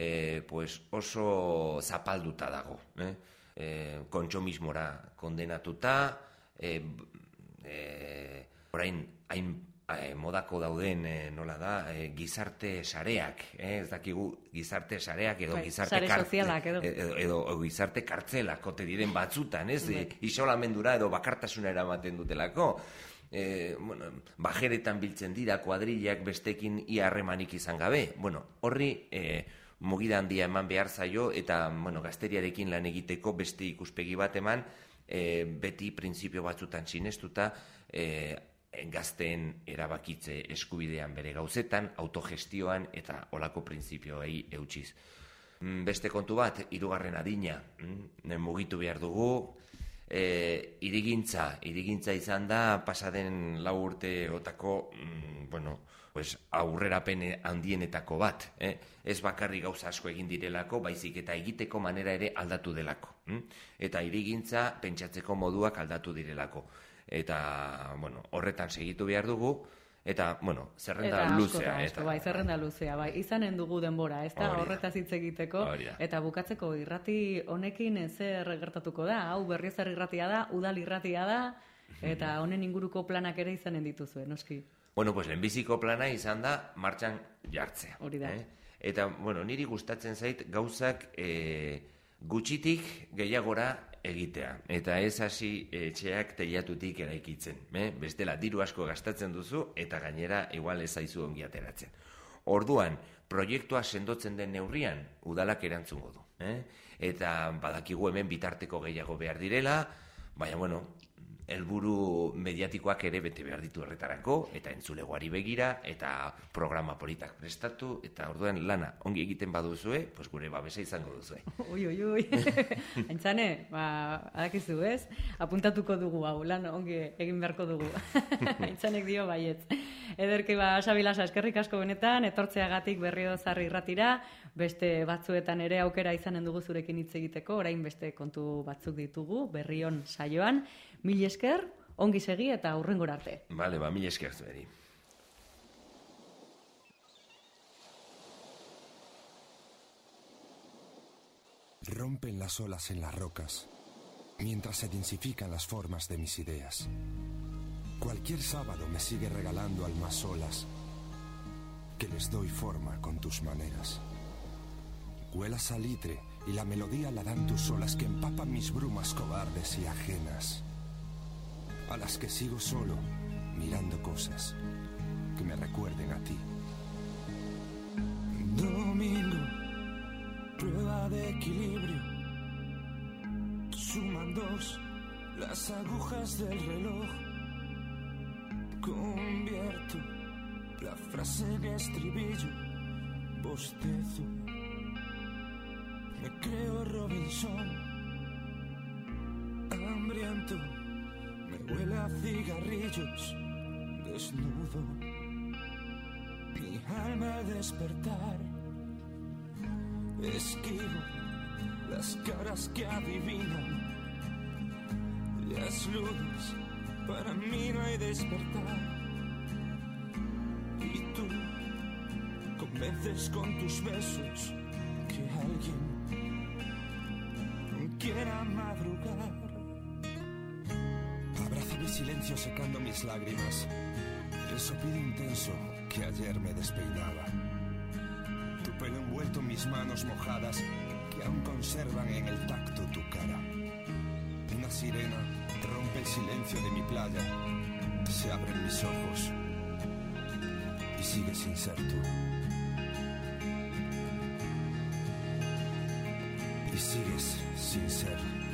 e, pues oso zapalduta dago. Eh? E, kontsomismora kondenatuta, e, e, orain hain e, modako dauden e, nola da, e, gizarte sareak, eh? ez dakigu gizarte sareak edo Bai, gizarte sozialak edo. e- edo, edo, edo gizarte kartzelak ote diren batzutan, ez? E, isolamendura edo bakartasuna eramaten dutelako. E, bueno, bajeretan biltzen dira kuadrillak bestekin ia harremanik izan gabe. Bueno, horri e, mugida handia eman behar zaio eta bueno, gazteriarekin lan egiteko beste ikuspegi bat eman e, beti printzipio batzutan sinestuta e, gazteen erabakitze eskubidean bere gauzetan, autogestioan eta olako printzipioei eutxiz. Mm, Beste kontu bat, hirugarren adina, mm, mugitu behar dugu, e, irigintza, irigintza izan da pasaden lau urteotako, mm, bueno, pues aurrerapen handienetako bat, eh? ez bakarri gauza asko egin direlako, baizik eta egiteko manera ere aldatu delako. Mm? Eta irigintza pentsatzeko moduak aldatu direlako. Eta, bueno, horretan segitu behar dugu, eta, bueno, zerrenda Eta luzea. asko, eta, bai, zerrenda luzea, bai. Izanen dugu denbora, ez da, horretaz hitz egiteko. Eta bukatzeko irrati honekin zer gertatuko da. Hau berriozar irratia da, udal irratia da, eta *laughs* honen inguruko planak ere izanen dituzue, noski. Bueno, pues lehenbiziko plana izan da martxan jartzea. Hori da. Eh? Eta, bueno, niri gustatzen zait gauzak e, gutxitik gehiagora egitea. Eta ez hasi etxeak teilatutik eraikitzen. Eh? Bestela, diru asko gastatzen duzu eta gainera igual ez zaizu ongi ateratzen. Orduan, proiektua sendotzen den neurrian, udalak erantzungo du. Eh? Eta badakigu hemen bitarteko gehiago behar direla, baina, bueno, helburu mediatikoak ere bete behar ditu horretarako, eta entzulegoari begira, eta programa politak prestatu, eta orduan lana ongi egiten baduzue, pues gure babesa izango duzue. *laughs* Ui, ui, ui. *laughs* Aintzane, ba, adakizu ez? Apuntatuko dugu hau, lan ongi egin beharko dugu. *laughs* Aintzanek dio baietz. Ederki ba, Xabilasa, eskerrik asko benetan, etortzeagatik berrio zarri irratira, beste batzuetan ere aukera izanen dugu zurekin hitz egiteko, orain beste kontu batzuk ditugu, berrion saioan. Mil esker, ongi segi eta hurrengora arte. Bale, ba, mil esker zueri. Rompen las olas en las rocas, mientras se densifican las formas de mis ideas. Cualquier sábado me sigue regalando almas olas, que les doy forma con tus maneras. Huela salitre y la melodía la dan tus olas que empapan mis brumas cobardes y ajenas, a las que sigo solo mirando cosas que me recuerden a ti. Domingo, prueba de equilibrio. Suman dos las agujas del reloj. Convierto la frase en estribillo. Bostezo. Me creo Robinson. Hambriento. Me huele a cigarrillos. Desnudo. Mi alma al despertar. Esquivo las caras que adivinan. Las luces, para mí no hay despertar. Y tú convences con tus besos que alguien quiera madrugar. Silencio secando mis lágrimas. sopido intenso que ayer me despeinaba. Tu pelo envuelto en mis manos mojadas que aún conservan en el tacto tu cara. Una sirena rompe el silencio de mi playa. Se abren mis ojos y sigue sin ser tú. Y sigues sin ser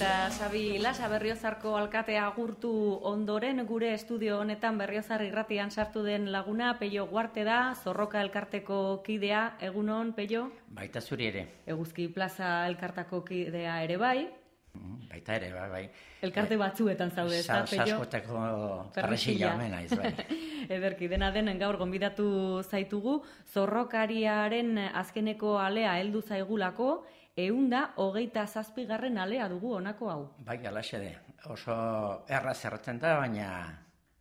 Eta Xabi Lasa Berriozarko alkatea agurtu ondoren gure estudio honetan Berriozar irratian sartu den laguna Peio Guarte da, Zorroka elkarteko kidea, egunon Peio, Baita zuri ere. Eguzki Plaza elkartako kidea ere bai, Mm, Baita ere, bai, bai. elkarte batzuetan zaude, ezta Sa- Peio? Saskotako Perrexila. perrexila omen naiz, bai. *laughs* Ederki, dena den gaur gonbidatu zaitugu, zorrokariaren azkeneko alea heldu zaigulako, eunda hogeita zazpigarren alea dugu honako hau. Bai, alaxe de. Oso erraz erraten da, baina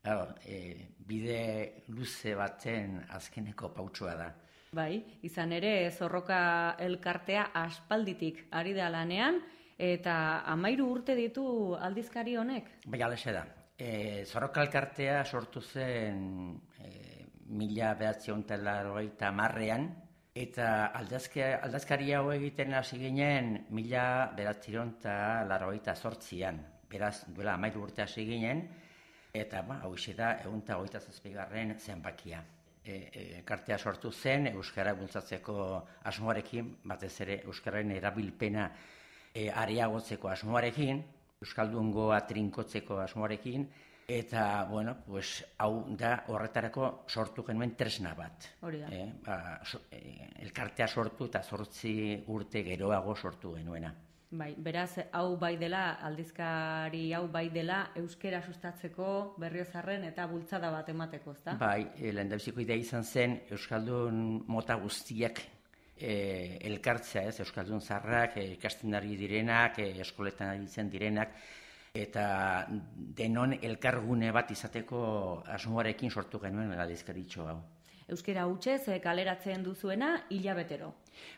claro, e, bide luze baten azkeneko pautsua da. Bai, izan ere zorroka elkartea aspalditik ari da lanean, eta amairu urte ditu aldizkari honek. Bai, alaxe da. E, Zorroka elkartea sortu zen e, mila behatzion marrean, eta aldazke, aldazkari hau egiten hasi ginen mila behatzion eta larrogeita sortzian. Beraz, duela amairu urte hasi ginen, eta ba, hau da, egun eta hogeita zazpigarren zenbakia. E, e, elkartea sortu zen, Euskara bultzatzeko asmoarekin, batez ere Euskararen erabilpena e, areagotzeko asmoarekin, Euskaldungoa trinkotzeko asmoarekin, eta, bueno, pues, hau da horretarako sortu genuen tresna bat. Hori da. Eh, ba, so, eh, elkartea sortu eta zortzi urte geroago sortu genuena. Bai, beraz, hau bai dela, aldizkari hau bai dela, euskera sustatzeko berriozarren eta bultzada bat emateko, ezta? Bai, e, lehendabiziko idea izan zen Euskaldun mota guztiak e, elkartzea, ez, Euskaldun zarrak, e, ikasten direnak, e, eskoletan ari direnak, eta denon elkargune bat izateko asmoarekin sortu genuen aldizkaritxo hau. Euskera hutsez eh, kaleratzen duzuena hilabetero.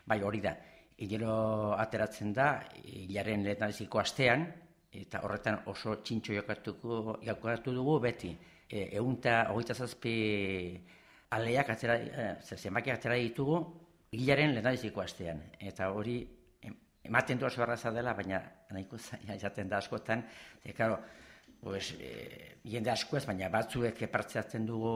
Bai, hori da. Hilero ateratzen da, hilaren lehenadiziko astean, eta horretan oso txintxo jokatuko, jokatu dugu beti. E, eunta, hogeita zazpi aleak atera, e, zenbakiak atera ditugu, hilaren lehenadiziko astean. Eta hori ematen du oso erraza dela, baina nahiko zaila izaten da askotan. E, claro, pues, e, jende asko ez, baina batzuek partziatzen dugu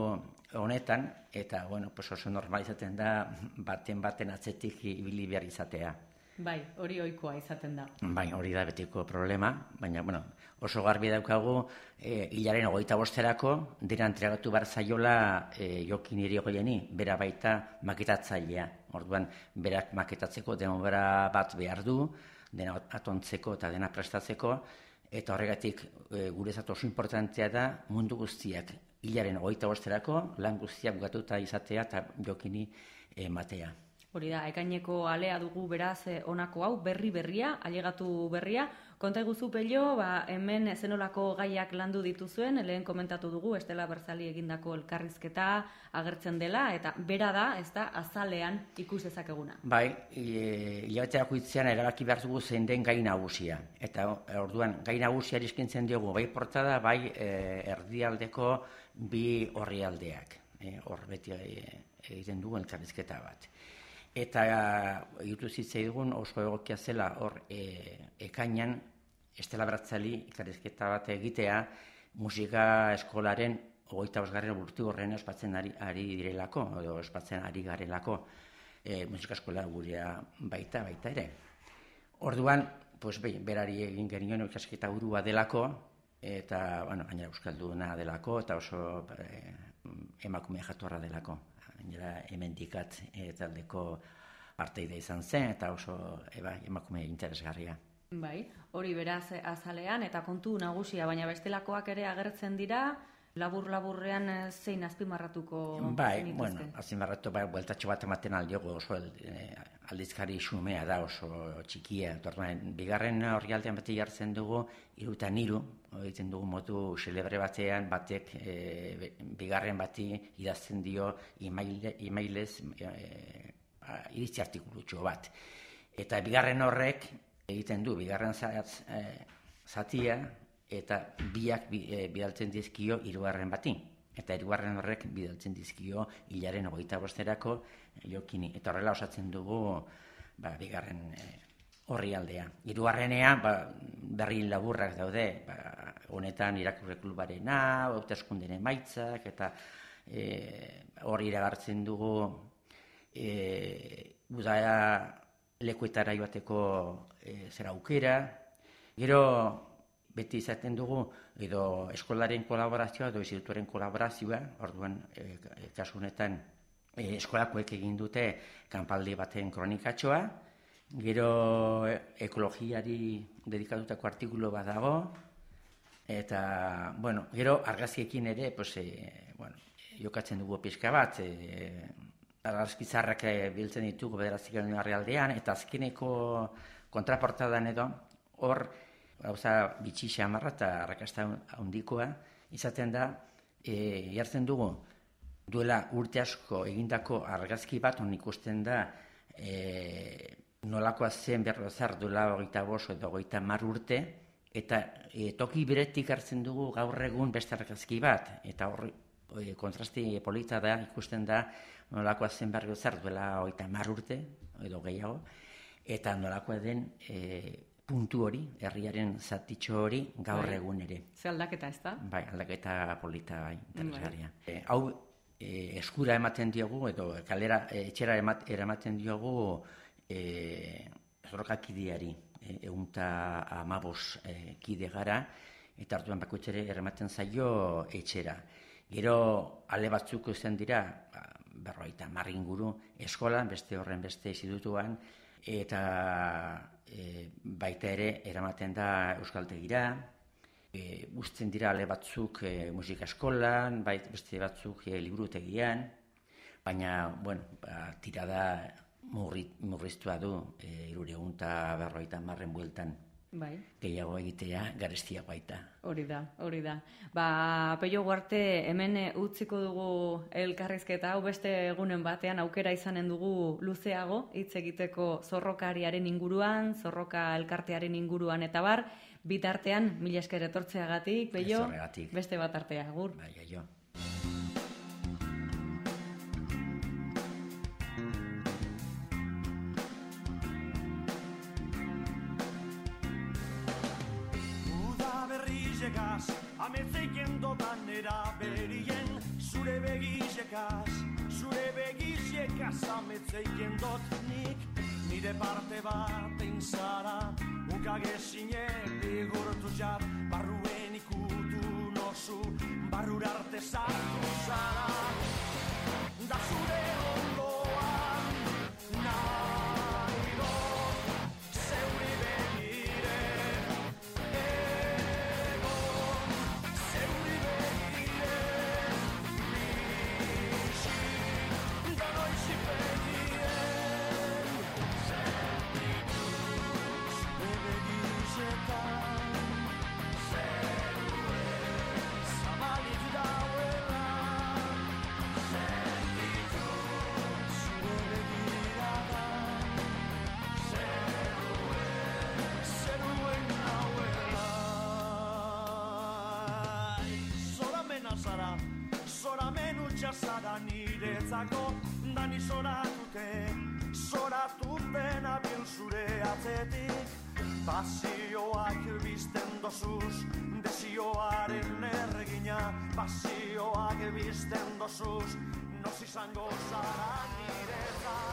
honetan, eta bueno, pues oso normalizaten da baten baten atzetik ibili behar izatea. Bai, hori ohikoa izaten da. Bai, hori da betiko problema, baina bueno, oso garbi daukagu e, hilaren hogeita bosterako, dira entregatu behar zaiola e, jokin irigoieni, bera baita maketatzailea. Orduan, berak maketatzeko denbora bat behar du, dena atontzeko eta dena prestatzeko, eta horregatik e, guretzat oso importantea da mundu guztiak hilaren hogeita bosterako lan guztiak bukatuta izatea eta jokini ematea. Hori da, ekaineko alea dugu beraz eh, honako hau, berri berria, ailegatu berria. Konta eguzu pello, ba, hemen zenolako gaiak landu dituzuen, lehen komentatu dugu, Estela Berzali egindako elkarrizketa agertzen dela, eta bera da, ez da, azalean ikus dezakeguna. Bai, e, hilabeteako itzean erabaki behar dugu zein den gai nagusia. Eta orduan, gai nagusia eskintzen diogu, bai portada, bai e, erdialdeko bi horrialdeak. E, hor beti e, egiten dugu elkarrizketa bat. Eta egitu zitzaigun oso egokia zela hor e, ekainan Estela Bratzali elkarrizketa bat egitea musika eskolaren hogeita bosgarren urte horren ospatzen ari, ari direlako, edo ospatzen ari garelako e, musika eskola gurea baita, baita ere. Orduan, pues, be, berari egin genion ikasketa burua delako, eta, bueno, gainera euskalduna delako, eta oso e, emakume jatorra delako. Gainera hemendikat e, taldeko parteide izan zen, eta oso eba, emakume interesgarria. Bai, hori beraz eh, azalean, eta kontu nagusia, baina bestelakoak ere agertzen dira, labur-laburrean eh, zein azpimarratuko Bai, zenituzke? bueno, azpimarratu bai, bueltatxo bat ematen aldiogo oso el, eh, aldizkari xumea da oso txikia. Torren, bigarren orrialdean beti jartzen dugu, hiru eta niru, egiten dugu motu celebre batean, batek e, bigarren bati idazten dio emaile, emailez e, ba, iritzi artikulutxo bat. Eta bigarren horrek egiten du, bigarren zatz, e, zatia, eta biak bi, e, bidaltzen dizkio hirugarren bati. Eta hirugarren horrek bidaltzen dizkio hilaren hogeita bosterako jokini. Eta horrela osatzen dugu ba, bigarren e, horri aldea. Hirugarrenean ba, berri laburrak daude, ba, honetan irakurre klubarena, hauteskundeen emaitzak, eta e, hori iragartzen dugu e, udara lekuetara joateko e, zera aukera. Gero beti izaten dugu edo eskolaren kolaborazioa edo institutuaren kolaborazioa, orduan e, kasu honetan e, eskolakoek egin dute kanpaldi baten kronikatxoa, gero e, ekologiari dedikatutako artikulu bat dago, eta, bueno, gero argazkiekin ere, pues, e, bueno, jokatzen dugu pixka bat, e, argazki zarrak e, biltzen ditugu bederatzik aldean, eta azkeneko kontraportadan edo, hor, gauza bitxi xamarra eta arrakasta handikoa, izaten da, e, jartzen dugu, duela urte asko egindako argazki bat, on ikusten da, e, nolakoa zen berrozar duela hogeita bost edo hogeita mar urte, eta e, toki beretik hartzen dugu gaur egun beste argazki bat, eta hor e, kontrasti polita da, ikusten da, nolakoa zen berrozar duela hogeita mar urte, edo gehiago, eta nolakoa den e, puntu hori, herriaren zatitxo hori gaur Bai. egun ere. Ze aldaketa, ez da? Bai, aldaketa polita bai, interesgarria. E, hau e, eskura ematen diogu, edo kalera, e, etxera emat, eramaten diogu e, zorrokakideari, e, egunta amabos e, kide gara, eta hartuan bakoitzere eramaten zaio etxera. Gero ale batzuk izan dira, ba, berroita mar inguru eskolan, beste horren beste institutuan, eta e, baita ere eramaten da euskaltegira, e, uzten dira ale batzuk e, musika eskolan, bai beste batzuk e, liburutegian, baina, bueno, ba, tirada murri, murriztua du e, eta berroita marren bueltan Bai. gehiago egitea garestia baita. Hori da, hori da. Ba, Peio Guarte, hemen utziko dugu elkarrizketa, hau beste egunen batean aukera izanen dugu luzeago, hitz egiteko zorrokariaren inguruan, zorroka elkartearen inguruan eta bar, bitartean, mila esker etortzeagatik, Peio, beste bat artea, agur. Bai, jo. Ametzeiken dotan eraberien Zure begizekaz, zure begizekaz ametzeiken dot nik. Nire parte bat zara, ukagezine bigurtu jat Barruen ikutu nozu, barrura arte zara. Da zure ondoan, Dani zoratute Zoratute nabil zure atzetik. Pasioak bizten dozuz Desioaren erregina Pasioak bizten dozuz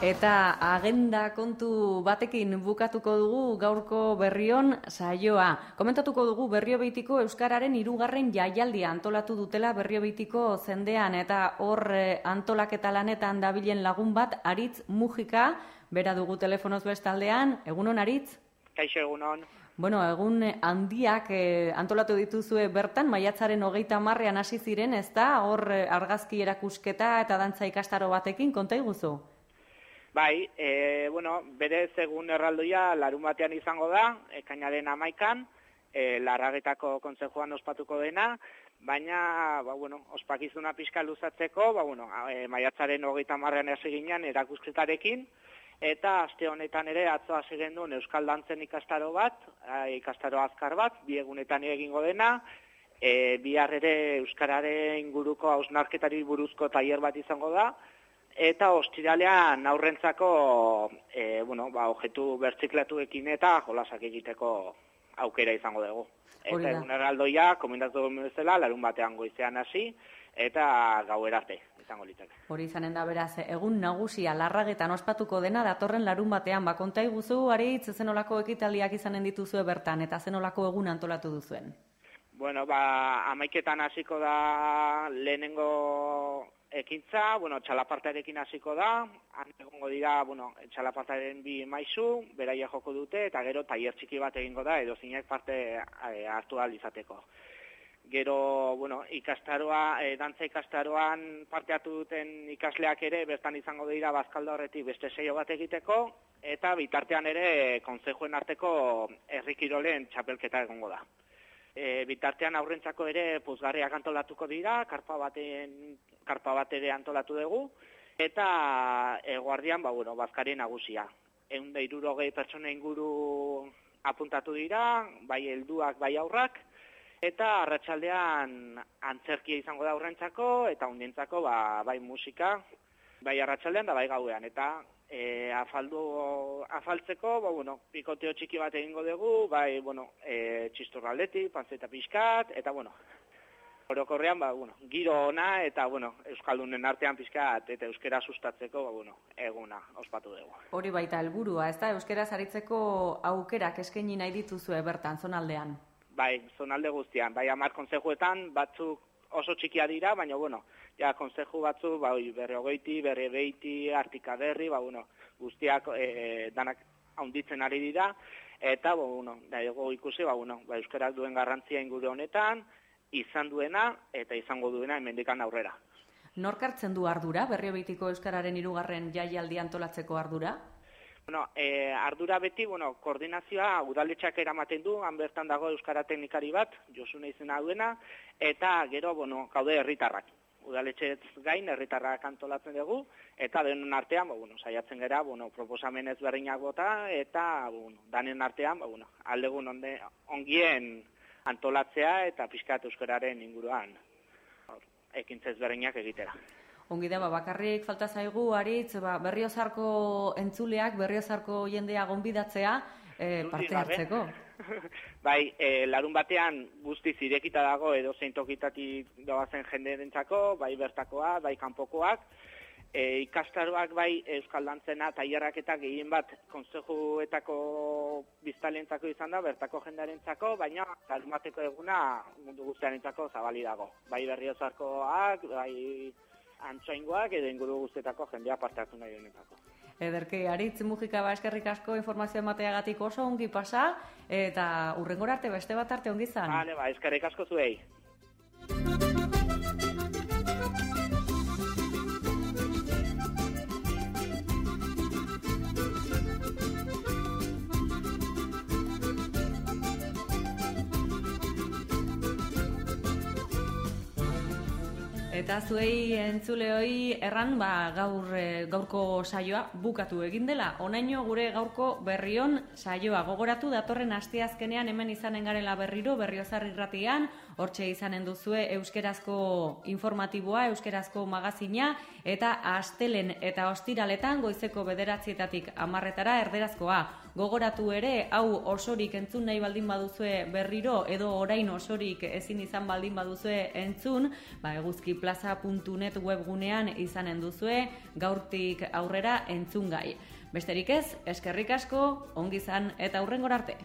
Eta agenda kontu batekin bukatuko dugu gaurko berrion saioa. Komentatuko dugu berrio beitiko Euskararen irugarren jaialdia antolatu dutela berrio beitiko zendean eta hor eh, antolaketa lanetan dabilen lagun bat Aritz Mujika, bera dugu telefonoz bestaldean, egunon Aritz? Kaixo egunon. Bueno, egun handiak eh, antolatu dituzue bertan, maiatzaren hogeita marrean hasi ziren, ez da, hor eh, argazki erakusketa eta dantza ikastaro batekin, konta iguzu? Bai, e, bueno, bere segun erraldoia larun batean izango da, ekainaren amaikan, e, larragetako kontzejuan ospatuko dena, baina, ba, bueno, ospakizuna pixka luzatzeko, ba, bueno, e, maiatzaren hogeita marrean hasi ginen erakusketarekin, eta aste honetan ere atzo hasi genuen Euskal Dantzen ikastaro bat, ikastaro azkar bat, bi egunetan egingo dena, e, bihar ere Euskararen inguruko hausnarketari buruzko tailer bat izango da, eta ostiralean aurrentzako e, bueno, ba, objetu bertziklatuekin eta jolasak egiteko aukera izango dugu. Eta egun erraldoia, komendatu bezala, larun batean goizean hasi, eta gauer arte izango litzake. Hori izanen da beraz, egun nagusia larragetan ospatuko dena datorren larun batean, ba konta iguzu, aritz, zenolako ekitaldiak izanen dituzue bertan, eta zenolako egun antolatu duzuen. Bueno, ba, amaiketan hasiko da lehenengo ekintza, bueno, txalapartarekin hasiko da, han egongo dira, bueno, txalapartaren bi maizu, beraia joko dute, eta gero tailer txiki bat egingo da, edo zinak parte eh, hartu ahal izateko. Gero, bueno, ikastaroa, e, dantza ikastaroan parte hartu duten ikasleak ere, bertan izango dira bazkalda horretik beste seio bat egiteko, eta bitartean ere konzejuen arteko herrikirolen txapelketa egongo da. E, bitartean aurrentzako ere puzgarriak antolatuko dira, karpa baten karpa bat ere antolatu dugu eta eguardian ba bueno, bazkari nagusia. 160 pertsona inguru apuntatu dira, bai helduak, bai aurrak eta arratsaldean antzerkia izango da aurrentzako eta hundientzako ba, bai musika, bai arratsaldean da bai gauean eta e, afaldu afaltzeko, ba bueno, pikoteo txiki bat egingo dugu, bai bueno, e, txisturraldetik, panzeta pixkat eta bueno, orokorrean ba bueno, giro ona eta bueno, euskaldunen artean pixkat eta euskera sustatzeko ba bueno, eguna ospatu dugu. Hori baita helburua, ez da, euskera zaritzeko aukerak eskaini nahi dituzue bertan, zonaldean. Bai, zonalde guztian, bai amar konzejuetan batzuk oso txikia dira, baina bueno, ja konzeju batzu, bai berre hogeiti, berre beiti, artika berri, ba bueno, guztiak e, danak haunditzen ari dira, eta ba, bueno, da ego ikusi, ba bueno, ba, euskarak duen garrantzia inguru honetan, izan duena eta izango duena hemendikan aurrera. Nork hartzen du ardura, berrio beitiko euskararen hirugarren jaialdi antolatzeko ardura? Bueno, e, ardura beti, bueno, koordinazioa udaletxak eramaten du, han bertan dago euskara teknikari bat, Josune izena duena, eta gero, bueno, gaude herritarrak. Udaletxez gain herritarrak antolatzen dugu, eta denon artean, ba, bueno, saiatzen gera, bueno, proposamen ezberdinak bota, eta, bueno, danen artean, ba, bueno, aldegun onde, ongien antolatzea eta pixkat euskararen inguruan hor, ekintza ezberdinak egitera. Ongi da, ba, bakarrik falta zaigu, aritz, ba, berriozarko entzuleak, berriozarko jendea gonbidatzea, e, parte hartzeko. *laughs* bai, e, larun batean guztiz irekita dago edo zein tokitatik doazen jenderentzako, bai bertakoa, bai kanpokoak, e, ikastaroak bai Euskal Dantzena tailerrak eta gehien bat konsejuetako biztalentzako izan da, bertako jendarentzako, baina larun bateko eguna mundu guztiarentzako zabali dago. Bai berriozarkoak, bai antsoaingoak edo inguru guztietako jendea parte hartu nahi denetako. Ederki, aritz mugika ba eskerrik asko informazio emateagatik oso ongi pasa, eta urrengora arte beste bat arte ongi zan. Vale, ba, eskerrik asko zuei. Eta zuei entzuleoi erran ba, gaur eh, gaurko saioa bukatu egin dela. Onaino gure gaurko berrion saioa gogoratu datorren asteazkenean hemen izanen garela berriro berriozar irratian, hortxe izanen duzue euskerazko informatiboa, euskerazko magazina eta astelen eta ostiraletan goizeko bederatzietatik amarretara erderazkoa. Gogoratu ere, hau osorik entzun nahi baldin baduzue berriro edo orain osorik ezin izan baldin baduzue entzun, ba eguzkiplaza.net webgunean izanen duzue gaurtik aurrera entzun gai. Besterik ez, eskerrik asko, ongi izan eta hurrengora arte.